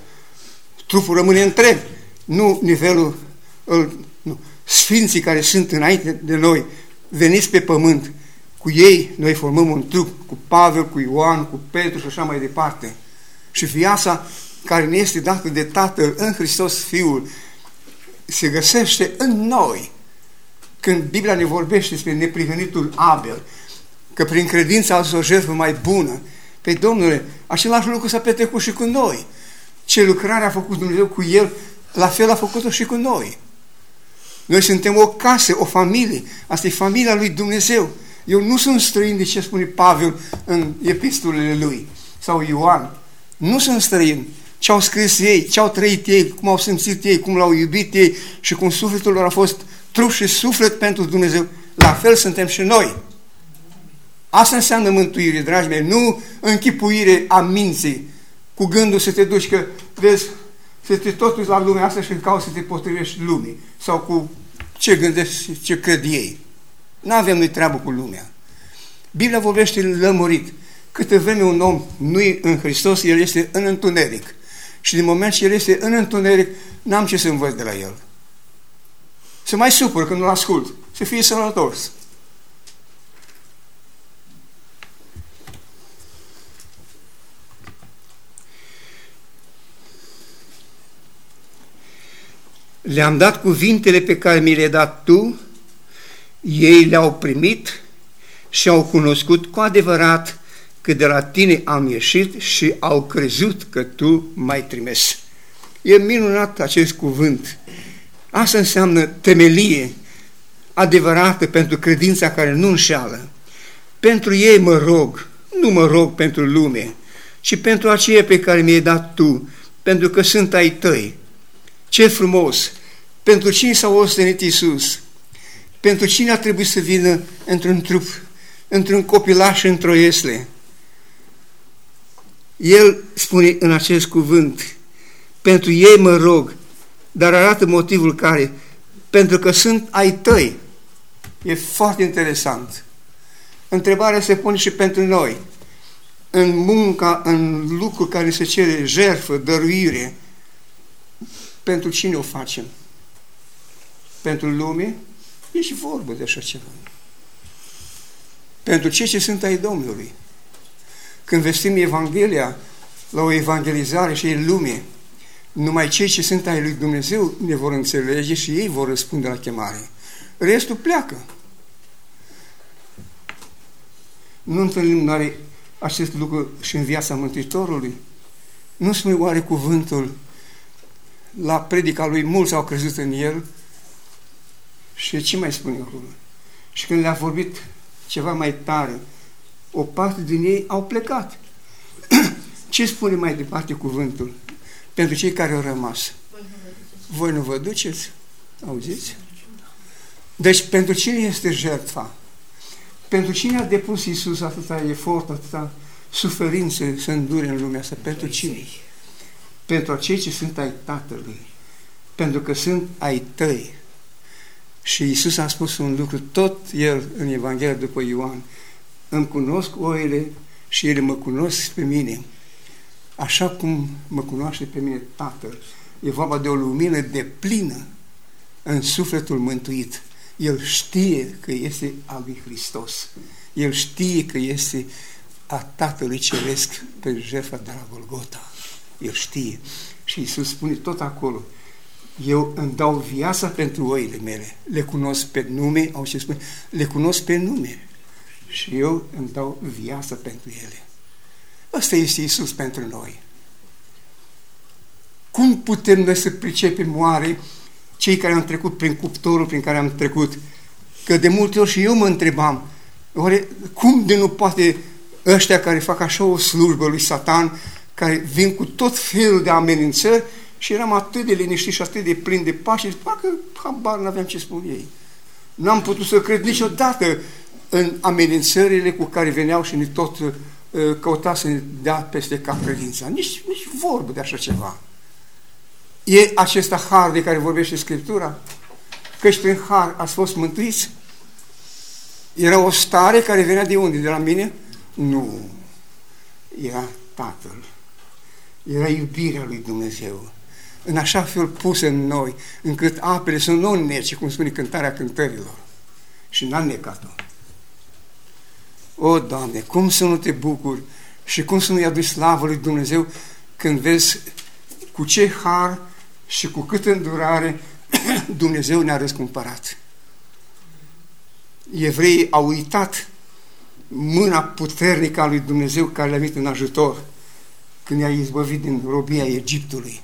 Speaker 1: Trupul rămâne întreg. Nu nivelul, nu. Sfinții care sunt înainte de noi, veniți pe pământ, cu ei noi formăm un trup, cu Pavel, cu Ioan, cu Petru și așa mai departe. Și viața care ne este dată de Tatăl în Hristos Fiul se găsește în noi. Când Biblia ne vorbește despre neprivenitul Abel, că prin credință a o jertfă mai bună, pe Domnule, același lucru s-a petrecut și cu noi. Ce lucrare a făcut Dumnezeu cu El, la fel a făcut-o și cu noi. Noi suntem o casă, o familie. Asta e familia lui Dumnezeu. Eu nu sunt străin de ce spune Pavel în epistolele lui sau Ioan. Nu sunt străin. Ce au scris ei, ce au trăit ei, cum au simțit ei, cum l-au iubit ei și cum sufletul lor a fost trup și suflet pentru Dumnezeu. La fel suntem și noi. Asta înseamnă mântuire, dragi mei, nu închipuire a minții, cu gândul să te duci că, vezi, să te tot la lumea asta și în caută să te potrivești lumii sau cu ce gândesc, ce cred ei. Nu avem noi treabă cu lumea. Biblia vorbește lămurit. Câte vreme un om nu e în Hristos, el este în întuneric. Și din moment ce el este în întuneric, n-am ce să învăț de la el. Să mai supăr când nu-l ascult. Să fie sănătos. Le-am dat cuvintele pe care mi le-ai dat tu, ei le-au primit și au cunoscut cu adevărat că de la tine am ieșit și au crezut că tu mai trimis. E minunat acest cuvânt. Asta înseamnă temelie adevărată pentru credința care nu înșeală. Pentru ei mă rog, nu mă rog pentru lume, ci pentru aceea pe care mi-ai dat tu, pentru că sunt ai tăi. Ce frumos! Pentru cine s-a ostenit Iisus? Pentru cine a trebuit să vină într-un trup, într-un copilaș, într-o iesle? El spune în acest cuvânt, pentru ei mă rog, dar arată motivul care, pentru că sunt ai tăi. E foarte interesant. Întrebarea se pune și pentru noi. În munca, în lucruri care se cere jertfă, dăruire, pentru cine o facem? Pentru lume? E și vorbă de așa ceva. Pentru cei ce sunt ai Domnului. Când vestim Evanghelia la o evangelizare și în lume, numai cei ce sunt ai lui Dumnezeu ne vor înțelege și ei vor răspunde la chemare. Restul pleacă. Nu întâlnim oare acest lucru și în viața Mântuitorului? Nu spune oare cuvântul la predica lui, mulți au crezut în el și ce mai spune acolo? Și când le-a vorbit ceva mai tare, o parte din ei au plecat. [clears throat] Ce spune mai departe cuvântul? Pentru cei care au rămas. Voi nu vă duceți? Auziți? Deci pentru cine este jertfa? Pentru cine a depus Iisus atâta efort, atâta suferință să îndure în lumea asta? Pentru cine? Pentru acei ce sunt ai Tatălui. Pentru că sunt ai tăi. Și Iisus a spus un lucru, tot El în Evanghelia după Ioan, îmi cunosc oile și ele mă cunosc pe mine, așa cum mă cunoaște pe mine Tatăl. E vorba de o lumină de plină în sufletul mântuit. El știe că este al lui Hristos. El știe că este a Tatălui Ceresc pe jertfa de la Golgota. El știe. Și Iisus spune tot acolo, eu îmi dau viața pentru oile mele. Le cunosc pe nume, au ce spune, le cunosc pe nume. Și eu îmi dau viața pentru ele. Asta este Isus pentru noi. Cum putem noi să pricepem oare cei care am trecut prin cuptorul prin care am trecut? Că de multe ori și eu mă întrebam, oare cum de nu poate ăștia care fac așa o slujbă lui Satan, care vin cu tot felul de amenințări și eram atât de liniștit și atât de plin de pace, parcă habar n-aveam ce spun ei. N-am putut să cred niciodată în amenințările cu care veneau și ne tot uh, căuta să ne dea peste cap credința. Nici, nici vorbă de așa ceva. E acesta har de care vorbește Scriptura? Căci prin har ați fost mântuiți? Era o stare care venea de unde? De la mine? Nu. Era Tatăl. Era iubirea lui Dumnezeu. În așa fel pusă în noi, încât apele să nu nece, cum spune cântarea cântărilor. Și n-a necat-o. O, Doamne, cum să nu te bucuri și cum să nu-i aduci slavă lui Dumnezeu când vezi cu ce har și cu cât îndurare [clears throat] Dumnezeu ne-a răscumpărat. Evreii au uitat mâna puternică a lui Dumnezeu care le-a venit în ajutor când i-a izbăvit din robia Egiptului.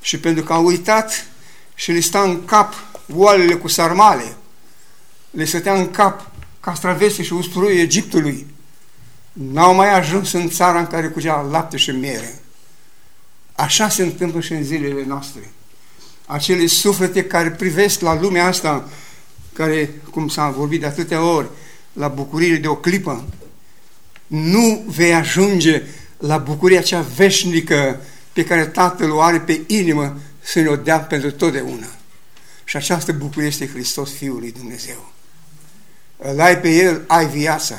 Speaker 1: Și pentru că au uitat și le sta în cap oalele cu sarmale, le stătea în cap castravese și usturoi Egiptului, n-au mai ajuns în țara în care cucea lapte și miere. Așa se întâmplă și în zilele noastre. Acele suflete care privesc la lumea asta, care, cum s-a vorbit de atâtea ori, la bucuriile de o clipă, nu vei ajunge la bucuria cea veșnică pe care Tatăl o are pe inimă să ne-o dea pentru totdeauna. Și această bucurie este Hristos Fiul lui Dumnezeu. Îl ai pe El, ai viața.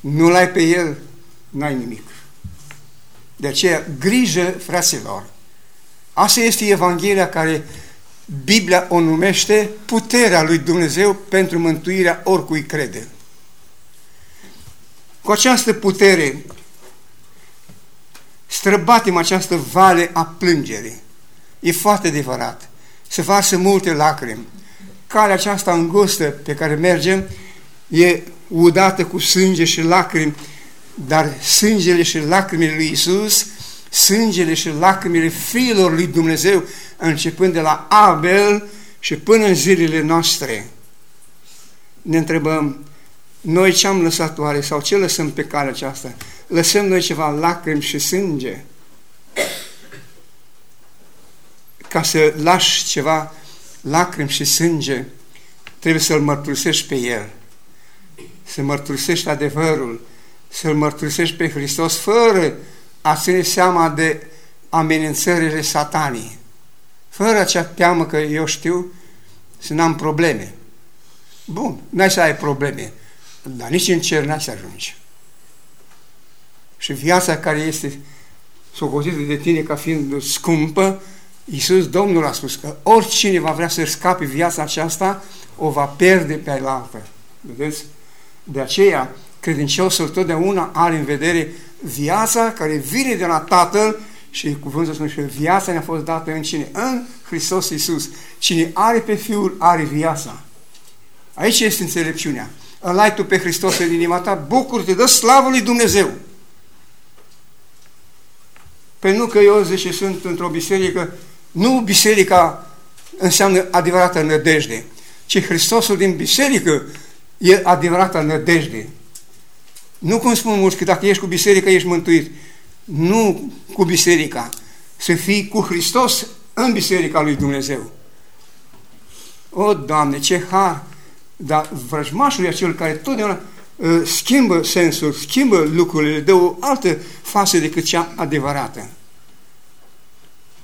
Speaker 1: Nu-L ai pe El, n-ai nimic. De aceea, grijă, fraților. Asta este Evanghelia care Biblia o numește puterea lui Dumnezeu pentru mântuirea oricui crede. Cu această putere străbatem această vale a plângerii. E foarte adevărat. Se varsă multe lacrimi. Calea aceasta îngustă pe care mergem e udată cu sânge și lacrimi, dar sângele și lacrimile lui Isus, sângele și lacrimile fiilor lui Dumnezeu, începând de la Abel și până în zilele noastre, ne întrebăm, noi ce am lăsat oare sau ce lăsăm pe calea aceasta? Lăsăm noi ceva lacrimi și sânge? Ca să lași ceva lacrimi și sânge, trebuie să-L mărturisești pe El să mărturisești adevărul, să-L mărturisești pe Hristos fără a ține seama de amenințările satanii, fără acea teamă că eu știu să n-am probleme. Bun, n-ai să ai probleme, dar nici în cer n-ai să ajungi. Și viața care este socotită de tine ca fiind scumpă, Iisus Domnul a spus că oricine va vrea să scape viața aceasta, o va pierde pe altă. Vedeți? De aceea, credinciosul totdeauna are în vedere viața care vine de la Tatăl și cuvântul spune că viața ne-a fost dată în cine? În Hristos Iisus. Cine are pe Fiul, are viața. Aici este înțelepciunea. Îl ai tu pe Hristos în inima ta, bucur-te, dă slavă lui Dumnezeu. Pentru nu că eu zice sunt într-o biserică, nu biserica înseamnă adevărată nădejde, ci Hristosul din biserică e adevărata nădejde. Nu cum spun mulți că dacă ești cu biserica, ești mântuit. Nu cu biserica. Să fii cu Hristos în biserica lui Dumnezeu. O, Doamne, ce har! Dar vrăjmașul e acel care totdeauna uh, schimbă sensul, schimbă lucrurile, dă o altă față decât cea adevărată.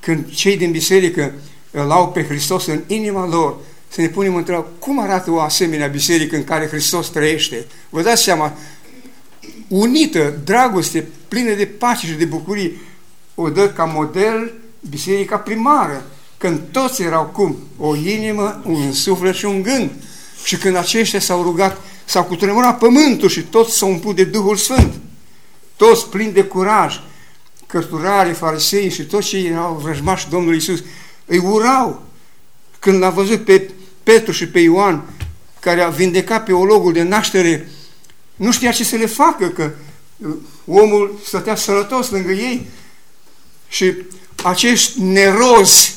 Speaker 1: Când cei din biserică îl au pe Hristos în inima lor, să ne punem întrebarea, cum arată o asemenea biserică în care Hristos trăiește? Vă dați seama, unită, dragoste, plină de pace și de bucurie, o dă ca model biserica primară, când toți erau cum? O inimă, un suflet și un gând. Și când aceștia s-au rugat, s-au cutremurat pământul și toți s-au umplut de Duhul Sfânt. Toți plini de curaj, cărturarii, farisei și toți cei erau vrăjmași Domnului Isus, îi urau. Când l-a văzut pe Petru și pe Ioan, care a vindecat pe ologul de naștere, nu știa ce să le facă, că uh, omul stătea sănătos lângă ei și acești nerozi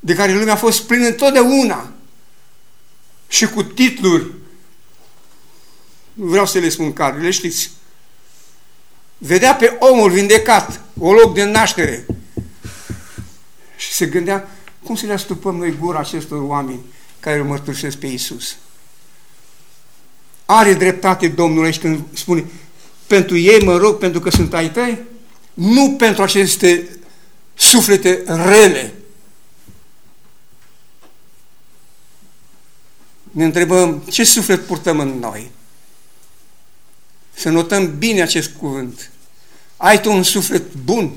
Speaker 1: de care lumea a fost plină întotdeauna și cu titluri, nu vreau să le spun care, le știți, vedea pe omul vindecat, o loc de naștere. Și se gândea, cum să le astupăm noi gura acestor oameni care îl mărturisesc pe Iisus? Are dreptate Domnul aici când spune, pentru ei mă rog pentru că sunt ai tăi, nu pentru aceste suflete rele. Ne întrebăm ce suflet purtăm în noi. Să notăm bine acest cuvânt. Ai tu un suflet bun?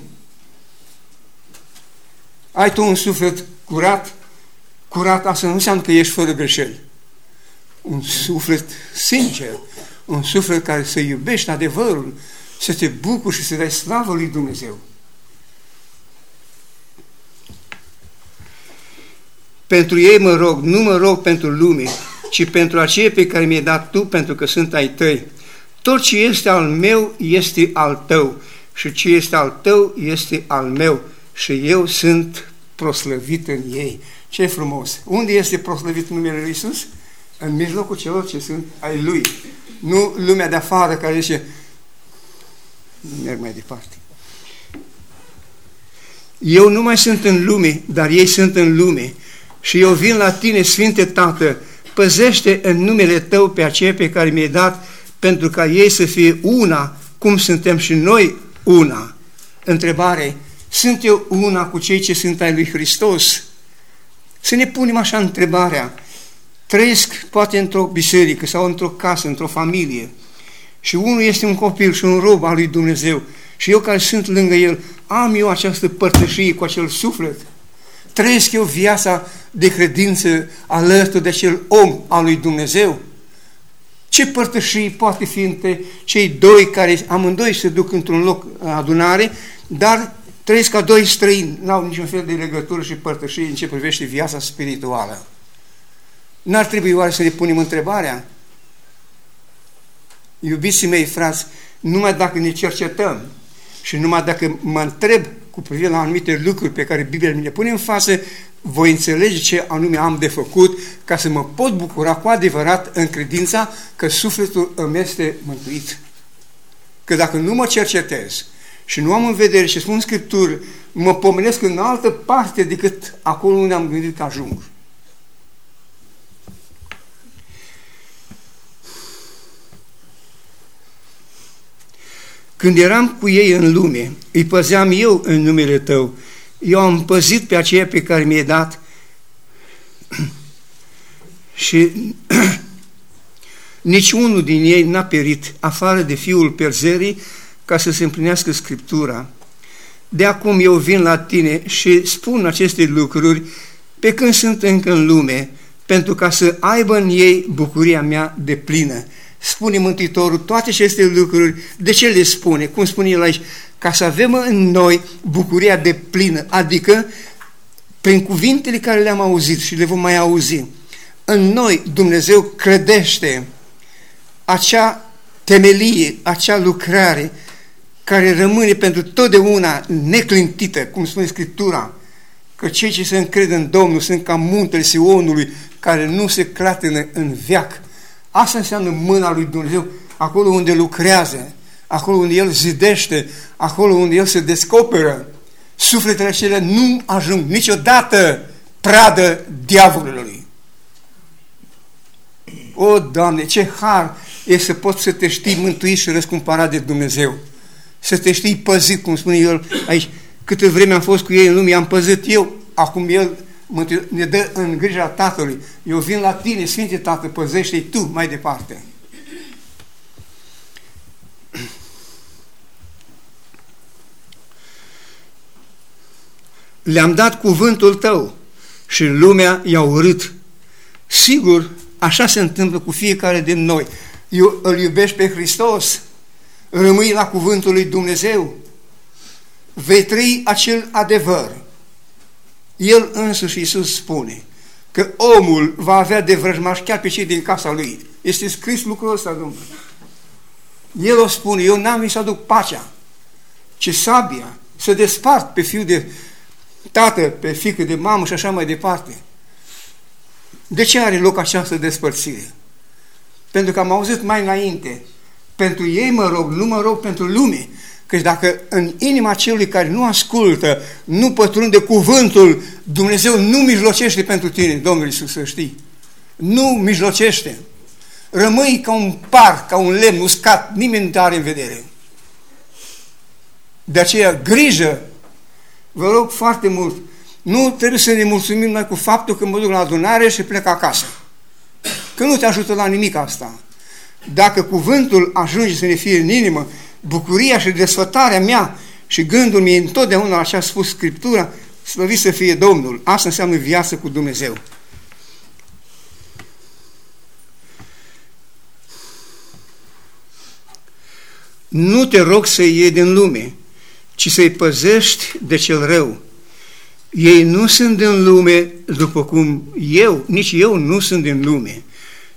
Speaker 1: Ai tu un suflet curat? Curat asta nu înseamnă că ești fără greșeli. Un suflet sincer, un suflet care să iubești adevărul, să te bucuri și să dai slavă lui Dumnezeu. Pentru ei mă rog, nu mă rog pentru lume, ci pentru aceia pe care mi-ai dat Tu, pentru că sunt ai Tăi. Tot ce este al meu este al Tău și ce este al Tău este al meu și eu sunt proslăvit în ei. Ce frumos! Unde este proslăvit numele Lui Iisus? În mijlocul celor ce sunt ai Lui. Nu lumea de afară care zice, merg mai departe. Eu nu mai sunt în lume, dar ei sunt în lume. Și eu vin la tine, Sfinte Tată, păzește în numele Tău pe aceea pe care mi-ai dat, pentru ca ei să fie una, cum suntem și noi una. Întrebare, sunt eu una cu cei ce sunt ai lui Hristos? Să ne punem așa întrebarea. Trăiesc poate într-o biserică sau într-o casă, într-o familie și unul este un copil și un rob al lui Dumnezeu și eu care sunt lângă el, am eu această părtășie cu acel suflet? Trăiesc eu viața de credință alături de acel om al lui Dumnezeu? Ce părtășie poate fi între cei doi care amândoi se duc într-un loc adunare, dar trăiesc ca doi străini, n-au niciun fel de legătură și părtășie în ce privește viața spirituală. N-ar trebui oare să ne punem întrebarea? Iubiții mei, frați, numai dacă ne cercetăm și numai dacă mă întreb cu privire la anumite lucruri pe care Biblia mi le pune în față, voi înțelege ce anume am de făcut ca să mă pot bucura cu adevărat în credința că sufletul îmi este mântuit. Că dacă nu mă cercetez și nu am în vedere și spun Scripturi, mă pomenesc în altă parte decât acolo unde am gândit că ajung. Când eram cu ei în lume, îi păzeam eu în numele Tău. Eu am păzit pe aceea pe care mi-ai dat [clears throat] și [clears throat] nici unul din ei n-a perit, afară de fiul perzerii, ca să se împlinească Scriptura. De acum eu vin la tine și spun aceste lucruri pe când sunt încă în lume, pentru ca să aibă în ei bucuria mea de plină spune Mântuitorul toate aceste lucruri. De ce le spune? Cum spune el aici? Ca să avem în noi bucuria de plină, adică prin cuvintele care le-am auzit și le vom mai auzi. În noi Dumnezeu credește acea temelie, acea lucrare care rămâne pentru totdeauna neclintită, cum spune Scriptura, că cei ce se încred în Domnul sunt ca muntele Sionului, care nu se clatină în veac, Asta înseamnă mâna lui Dumnezeu, acolo unde lucrează, acolo unde El zidește, acolo unde El se descoperă. Sufletele acelea nu ajung niciodată pradă diavolului. O, Doamne, ce har e să poți să te știi mântuit și răscumpărat de Dumnezeu. Să te știi păzit, cum spune El aici. Câte vreme am fost cu ei în lume, am păzit eu, acum El ne dă în grija Tatălui. Eu vin la tine, Sfinte Tată, păzește-i tu mai departe. Le-am dat cuvântul tău și lumea i-a urât. Sigur, așa se întâmplă cu fiecare din noi. Eu îl iubești pe Hristos, rămâi la cuvântul lui Dumnezeu, vei trăi acel adevăr el însuși Iisus spune că omul va avea de vrăjmaș chiar pe cei din casa lui. Este scris lucrul ăsta, Domnule. El o spune, eu n-am să aduc pacea, ci sabia, să despart pe fiul de tată, pe fică de mamă și așa mai departe. De ce are loc această despărțire? Pentru că am auzit mai înainte, pentru ei mă rog, nu mă rog pentru lume, Că dacă în inima celui care nu ascultă, nu pătrunde cuvântul, Dumnezeu nu mijlocește pentru tine, Domnul Iisus, să știi. Nu mijlocește. Rămâi ca un par, ca un lemn uscat, nimeni nu te are în vedere. De aceea, grijă, vă rog foarte mult, nu trebuie să ne mulțumim noi cu faptul că mă duc la adunare și plec acasă. Că nu te ajută la nimic asta. Dacă cuvântul ajunge să ne fie în inimă, bucuria și desfătarea mea și gândul meu întotdeauna așa a spus Scriptura, slăvit să fie Domnul. Asta înseamnă viață cu Dumnezeu. Nu te rog să iei din lume, ci să-i păzești de cel rău. Ei nu sunt din lume după cum eu, nici eu nu sunt din lume.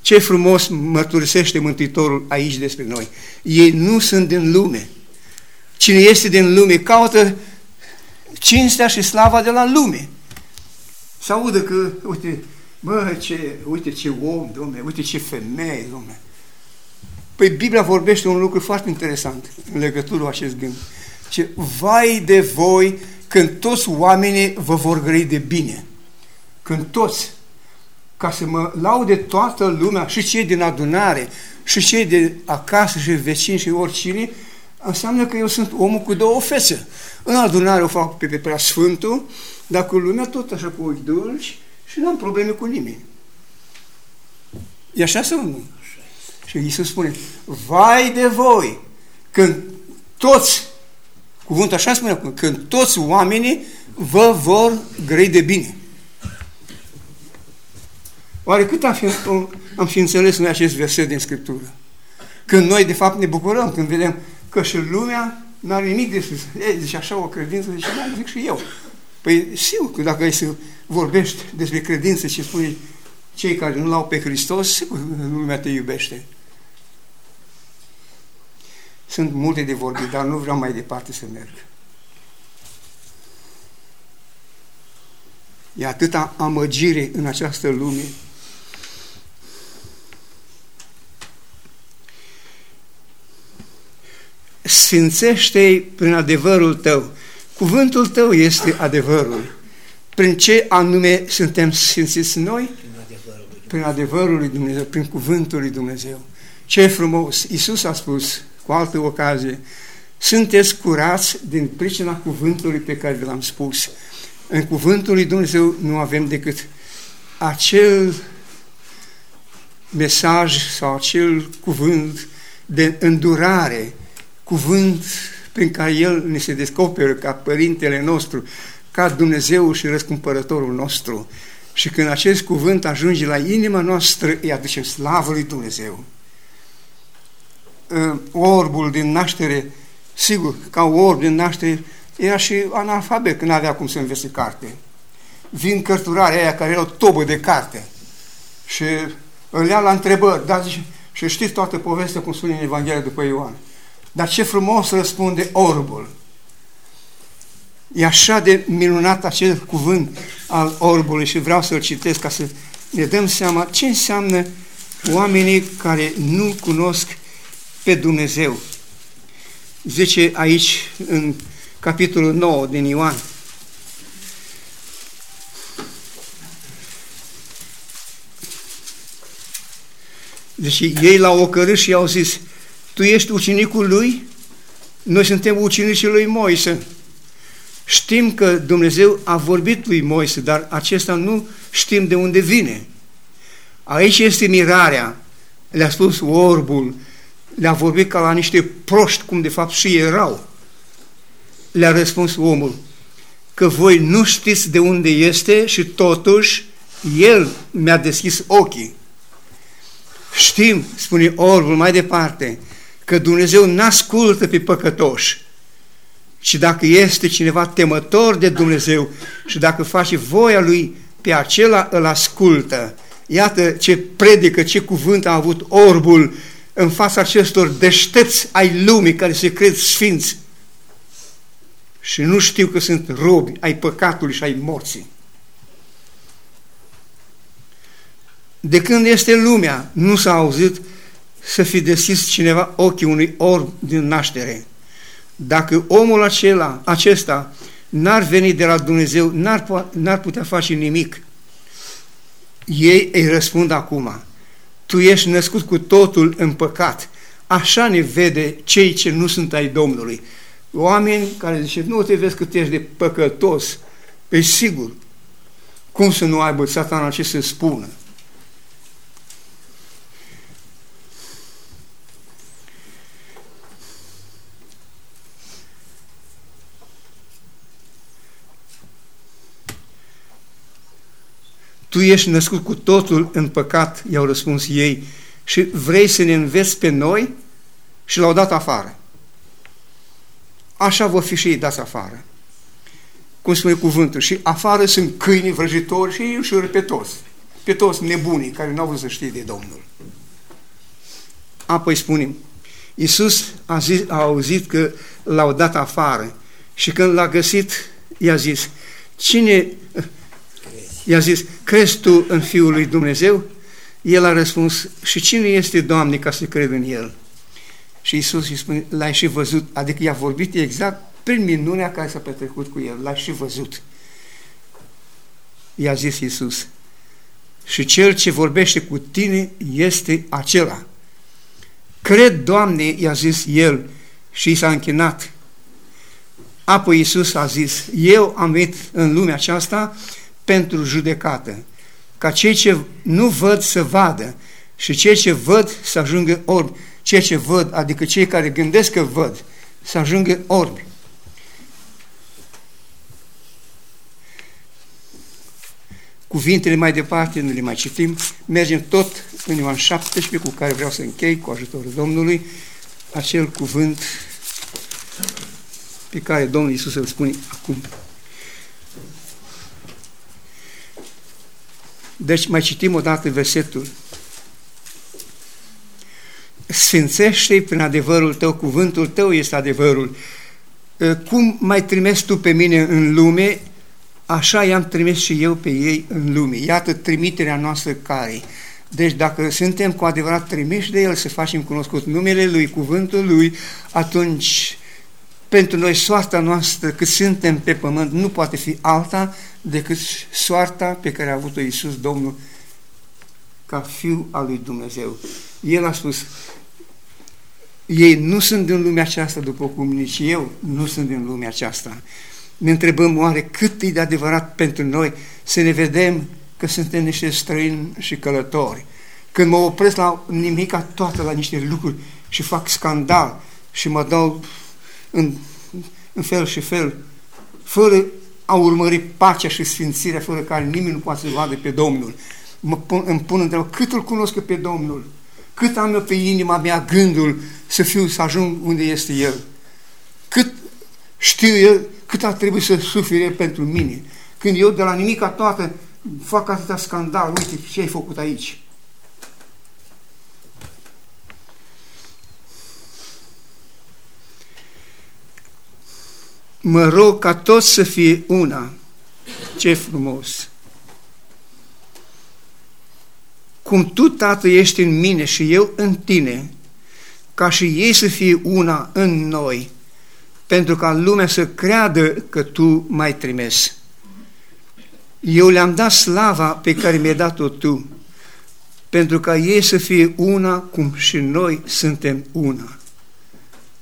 Speaker 1: Ce frumos mărturisește Mântuitorul aici despre noi. Ei nu sunt din lume. Cine este din lume caută cinstea și slava de la lume. Să audă că, uite, bă, ce, uite ce om, domne, uite ce femeie, domne. Păi Biblia vorbește un lucru foarte interesant în legătură cu acest gând. Ce vai de voi când toți oamenii vă vor grăi de bine. Când toți, ca să mă laude toată lumea, și cei din adunare, și cei de acasă, și vecini, și oricine, înseamnă că eu sunt omul cu două fețe. În adunare o fac pe, pe prea sfântul, dar cu lumea tot așa cu ochi dulci și nu am probleme cu nimeni. E așa sau nu? Și Iisus spune, vai de voi, când toți, cuvântul așa spune, când toți oamenii vă vor grei de bine. Oare cât am fi, am fi înțeles în acest verset din Scriptură? Când noi, de fapt, ne bucurăm, când vedem că și lumea nu are nimic de spus. Ei, zice așa o credință, zice, da, zic și eu. Păi, sigur că dacă ai să vorbești despre credință și spui cei care nu l-au pe Hristos, sigur lumea te iubește. Sunt multe de vorbit, dar nu vreau mai departe să merg. E atâta amăgire în această lume. Sfințește-i prin adevărul tău. Cuvântul tău este adevărul. Prin ce anume suntem sfințiți noi? Prin adevărul lui, prin adevărul lui Dumnezeu, prin cuvântul lui Dumnezeu. Ce frumos! Iisus a spus, cu altă ocazie, sunteți curați din pricina cuvântului pe care l-am spus. În cuvântul lui Dumnezeu nu avem decât acel mesaj sau acel cuvânt de îndurare, cuvânt prin care El ne se descoperă ca Părintele nostru, ca Dumnezeu și Răscumpărătorul nostru. Și când acest cuvânt ajunge la inima noastră, îi aducem slavă lui Dumnezeu. Uh, orbul din naștere, sigur, ca orb din naștere, era și analfabet, când avea cum să învețe carte. Vin cărturarea aia care era o tobă de carte și îl ia la întrebări, dar zice, și știți toată povestea cum spune în Evanghelia după Ioan. Dar ce frumos răspunde orbul. E așa de minunat acel cuvânt al orbului și vreau să-l citesc ca să ne dăm seama ce înseamnă oamenii care nu cunosc pe Dumnezeu. Zice aici în capitolul 9 din Ioan. Deci ei l-au ocărât și i-au zis, tu ești ucenicul lui? Noi suntem ucenicii lui Moise. Știm că Dumnezeu a vorbit lui Moise, dar acesta nu știm de unde vine. Aici este mirarea. Le-a spus orbul, le-a vorbit ca la niște proști, cum de fapt și erau. Le-a răspuns omul că voi nu știți de unde este și totuși el mi-a deschis ochii. Știm, spune orbul mai departe, că Dumnezeu n-ascultă pe păcătoși, și dacă este cineva temător de Dumnezeu și dacă face voia Lui, pe acela îl ascultă. Iată ce predică, ce cuvânt a avut orbul în fața acestor deștepți ai lumii care se cred sfinți și nu știu că sunt robi ai păcatului și ai morții. De când este lumea, nu s-a auzit să fi deschis cineva ochii unui orb din naștere. Dacă omul acela, acesta n-ar veni de la Dumnezeu, n-ar, n-ar putea face nimic. Ei îi răspund acum, tu ești născut cu totul în păcat. Așa ne vede cei ce nu sunt ai Domnului. Oameni care zice, nu te vezi că tu ești de păcătos. Pe sigur, cum să nu aibă satana ce să spună? Tu ești născut cu totul în păcat, i-au răspuns ei, și vrei să ne înveți pe noi? Și l-au dat afară. Așa vor fi și ei dați afară. Cum spune cuvântul. Și afară sunt câini vrăjitori și ei își pe toți. Pe toți nebunii care nu au vrut să știe de Domnul. Apoi spunem, Iisus a, zis, a auzit că l-au dat afară și când l-a găsit, i-a zis, cine, i-a zis, crezi tu în Fiul lui Dumnezeu? El a răspuns, și cine este, Doamne, ca să cred în El? Și Iisus îi spune, l-ai și văzut, adică i-a vorbit exact prin minunea care s-a petrecut cu el, l-ai și văzut. I-a zis Iisus, și cel ce vorbește cu tine este acela. Cred, Doamne, i-a zis el și i s-a închinat. Apoi Iisus a zis, eu am venit în lumea aceasta pentru judecată, ca cei ce nu văd să vadă și cei ce văd să ajungă orbi cei ce văd, adică cei care gândesc că văd, să ajungă orbi. Cuvintele mai departe nu le mai citim, mergem tot în Ioan 17 cu care vreau să închei cu ajutorul Domnului acel cuvânt pe care Domnul Iisus îl spune acum. Deci mai citim o dată versetul sfințește prin adevărul tău, cuvântul tău este adevărul. Ă, cum mai trimis tu pe mine în lume, așa i-am trimis și eu pe ei în lume. Iată trimiterea noastră care deci dacă suntem cu adevărat trimiși de El să facem cunoscut numele Lui, cuvântul Lui, atunci pentru noi soarta noastră cât suntem pe pământ nu poate fi alta decât soarta pe care a avut-o Iisus Domnul ca Fiul al lui Dumnezeu. El a spus, ei nu sunt din lumea aceasta, după cum nici eu nu sunt din lumea aceasta. Ne întrebăm oare cât e de adevărat pentru noi să ne vedem că suntem niște străini și călători. Când mă opresc la nimica toată, la niște lucruri și fac scandal și mă dau în, în fel și fel, fără a urmări pacea și sfințirea, fără care nimeni nu poate să vadă pe Domnul. Mă pun, îmi pun întrebarea, cât îl cunosc pe Domnul? Cât am eu pe inima mea gândul să fiu, să ajung unde este El? Cât știu El, cât ar trebui să sufere pentru mine? Când eu de la nimica toată fac atâta scandal, uite ce ai făcut aici. Mă rog ca toți să fie una. Ce frumos! cum Tu, Tată, ești în mine și eu în Tine, ca și ei să fie una în noi, pentru ca lumea să creadă că Tu mai trimis. Eu le-am dat slava pe care mi-ai dat-o Tu, pentru ca ei să fie una cum și noi suntem una.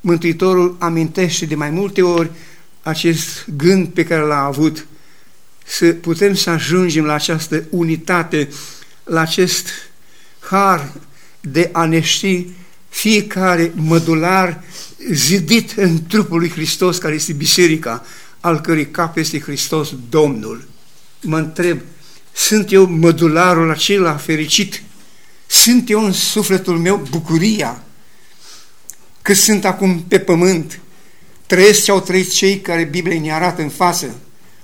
Speaker 1: Mântuitorul amintește de mai multe ori acest gând pe care l-a avut, să putem să ajungem la această unitate la acest har de a ne ști fiecare mădular zidit în trupul lui Hristos, care este biserica, al cărui cap este Hristos Domnul. Mă întreb, sunt eu mădularul acela fericit? Sunt eu în sufletul meu bucuria că sunt acum pe pământ? Trăiesc ce au trăit cei care Biblia ne arată în față.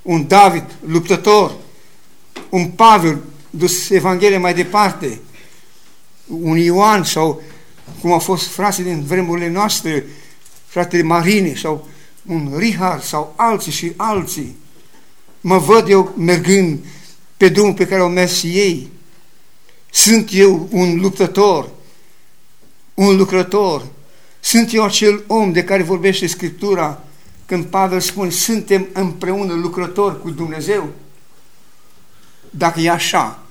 Speaker 1: Un David luptător, un Pavel dus Evanghelia mai departe, un Ioan sau cum au fost frații din vremurile noastre, fratele Marine sau un Richard sau alții și alții. Mă văd eu mergând pe drumul pe care au mers ei. Sunt eu un luptător, un lucrător. Sunt eu acel om de care vorbește Scriptura când Pavel spune, suntem împreună lucrători cu Dumnezeu? Dacă e așa,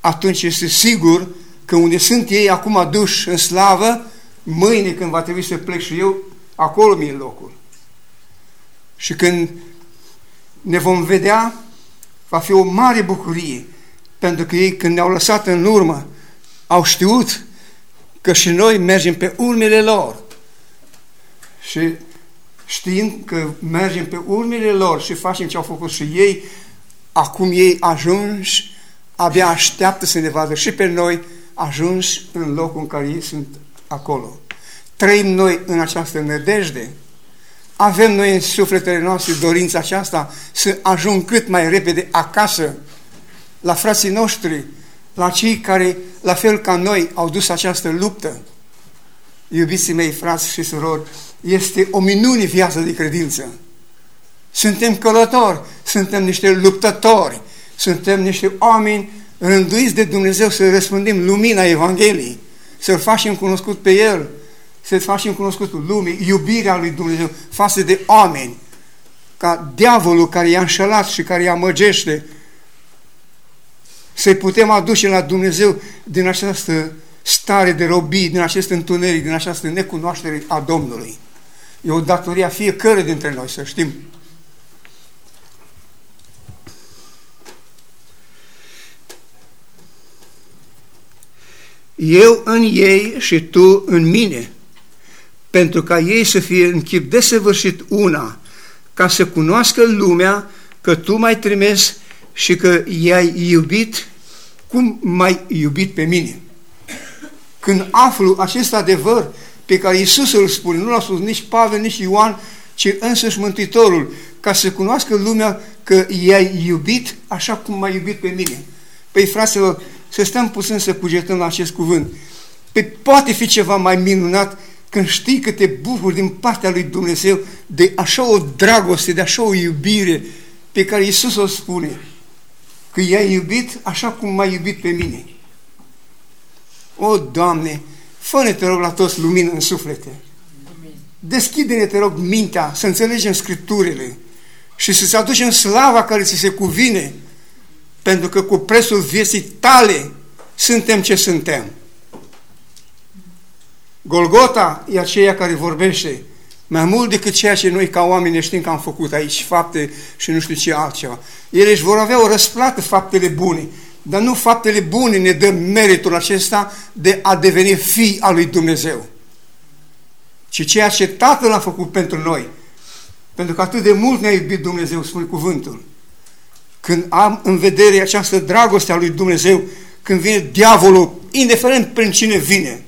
Speaker 1: atunci este sigur că unde sunt ei acum aduși în slavă, mâine când va trebui să plec și eu, acolo mi-e locul. Și când ne vom vedea, va fi o mare bucurie, pentru că ei când ne-au lăsat în urmă, au știut că și noi mergem pe urmele lor. Și știind că mergem pe urmele lor și facem ce au făcut și ei, acum ei ajungi, abia așteaptă să ne vadă și pe noi ajungi în locul în care ei sunt acolo. Trăim noi în această nădejde, avem noi în sufletele noastre dorința aceasta să ajung cât mai repede acasă, la frații noștri, la cei care, la fel ca noi, au dus această luptă. Iubiții mei, frați și surori, este o minune viață de credință. Suntem călători, suntem niște luptători, suntem niște oameni rânduiți de Dumnezeu să răspândim lumina Evangheliei, să-L facem cunoscut pe El, să facem cunoscut lumii, iubirea lui Dumnezeu față de oameni, ca diavolul care i-a înșelat și care i-a măgește, să-i putem aduce la Dumnezeu din această stare de robii, din acest întuneric, din această necunoaștere a Domnului. E o datorie a fiecare dintre noi, să știm. Eu în ei și tu în mine, pentru ca ei să fie în chip desăvârșit una, ca să cunoască lumea că tu mai trimis și că i-ai iubit cum m-ai iubit pe mine. Când aflu acest adevăr pe care Iisus îl spune, nu l-a spus nici Pavel, nici Ioan, ci însăși Mântuitorul, ca să cunoască lumea că i-ai iubit așa cum m-ai iubit pe mine. Păi, fraților, să stăm puțin să cugetăm la acest cuvânt. Pe poate fi ceva mai minunat când știi că te bucuri din partea lui Dumnezeu de așa o dragoste, de așa o iubire pe care Iisus o spune, că i-ai iubit așa cum m-ai iubit pe mine. O, Doamne, fă-ne, te rog, la toți lumină în suflete. Deschide-ne, te rog, mintea să înțelegem Scripturile și să-ți aducem slava care ți se cuvine, pentru că cu prețul vieții tale suntem ce suntem. Golgota e aceea care vorbește mai mult decât ceea ce noi ca oameni știm că am făcut aici, fapte și nu știu ce altceva. Ele își vor avea o răsplată faptele bune, dar nu faptele bune ne dă meritul acesta de a deveni fii al lui Dumnezeu. Ci ceea ce Tatăl a făcut pentru noi. Pentru că atât de mult ne-a iubit Dumnezeu, spune cuvântul. Când am în vedere această dragoste a lui Dumnezeu, când vine diavolul, indiferent prin cine vine,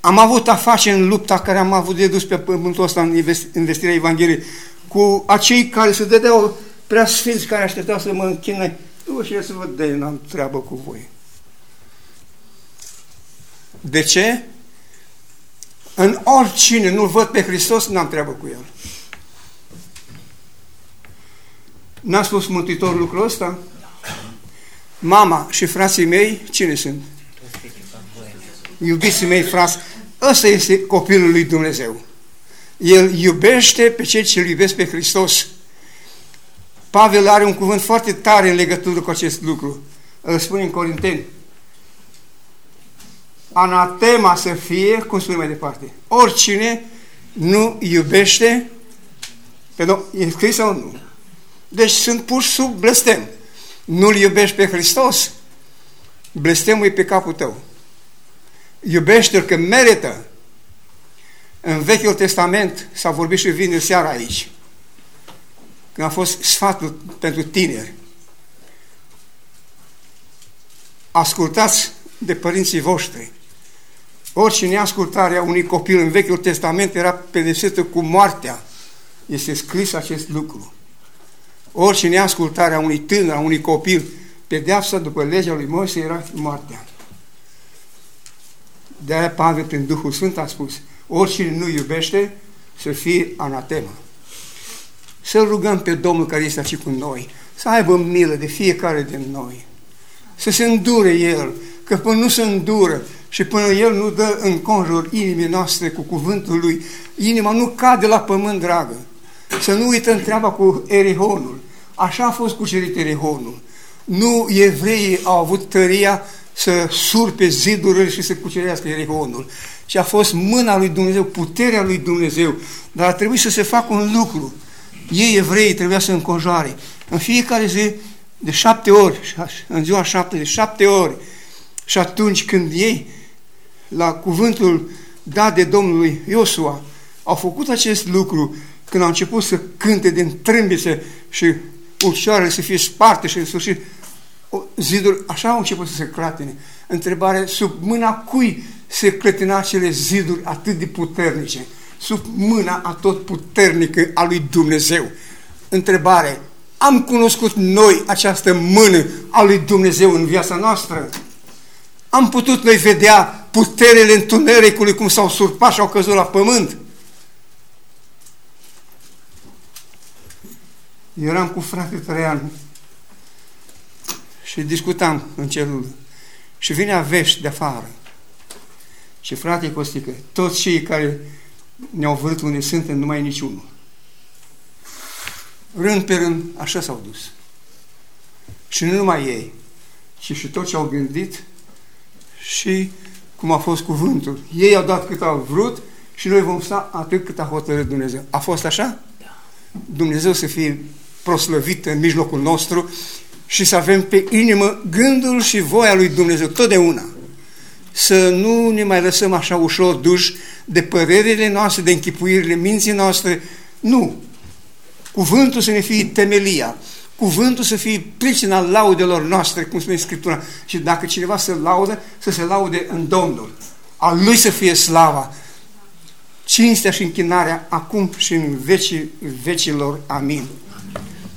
Speaker 1: am avut a face în lupta care am avut de dus pe pământul ăsta în investirea Evangheliei cu acei care se dădeau prea sfinți care așteptau să mă închină. Nu și să văd de n-am treabă cu voi. De ce? În oricine nu-L văd pe Hristos, n-am treabă cu El. N-a spus Mântuitorul lucrul ăsta? Mama și frații mei, cine sunt? Iubiții mei frați, ăsta este copilul lui Dumnezeu. El iubește pe cei ce îl iubesc pe Hristos. Pavel are un cuvânt foarte tare în legătură cu acest lucru. Îl spune în Corinteni. Anatema să fie, cum spune mai departe, oricine nu iubește pe Domnul. E scris sau nu? Deci sunt puși sub blestem. Nu-L iubești pe Hristos, blestemul e pe capul tău. Iubește-L că merită. În Vechiul Testament s-a vorbit și vine seara aici, când a fost sfatul pentru tineri. Ascultați de părinții voștri. Orice neascultare a unui copil în Vechiul Testament era pedepsită cu moartea. Este scris acest lucru. Orice neascultare a unui tânăr, a unui copil, pedeapsa după legea lui Moise era moartea. De-aia Pavel, prin Duhul Sfânt, a spus, oricine nu iubește, să fie anatema. Să rugăm pe Domnul care este aici cu noi, să aibă milă de fiecare din noi, să se îndure El, că până nu se îndură și până El nu dă în conjur inimii noastre cu cuvântul Lui, inima nu cade la pământ, dragă. Să nu uităm treaba cu Erihonul. Așa a fost cucerit Erihonul. Nu evreii au avut tăria să surpe zidurile și să cucerească Erihonul. Și a fost mâna lui Dumnezeu, puterea lui Dumnezeu. Dar a trebuit să se facă un lucru. Ei, evrei, trebuia să înconjoare. În fiecare zi, de șapte ori, în ziua șapte, de șapte ori. Și atunci când ei, la cuvântul dat de Domnului Iosua, au făcut acest lucru, când au început să cânte din trâmbițe și ușoarele să fie sparte și în sfârșit ziduri, așa au început să se clatine. Întrebare, sub mâna cui se clătina acele ziduri atât de puternice? Sub mâna a tot puternică a lui Dumnezeu. Întrebare, am cunoscut noi această mână a lui Dumnezeu în viața noastră? Am putut noi vedea puterele întunericului cum s-au surpat și au căzut la pământ? Eram cu frate Traian și discutam în celulă. Și vinea vești de afară. Și frate Costică, toți cei care ne-au văzut unde suntem, nu mai e niciunul. Rând pe rând, așa s-au dus. Și nu numai ei, ci și toți au gândit și cum a fost cuvântul. Ei au dat cât au vrut și noi vom sta atât cât a hotărât Dumnezeu. A fost așa? Da. Dumnezeu să fie proslăvit în mijlocul nostru și să avem pe inimă gândul și voia lui Dumnezeu totdeauna. Să nu ne mai lăsăm așa ușor duși de părerile noastre, de închipuirile minții noastre. Nu. Cuvântul să ne fie temelia. Cuvântul să fie pricina laudelor noastre, cum spune Scriptura. Și dacă cineva se laudă, să se laude în Domnul. A Lui să fie slava. Cinstea și închinarea acum și în vecii vecilor. Amin.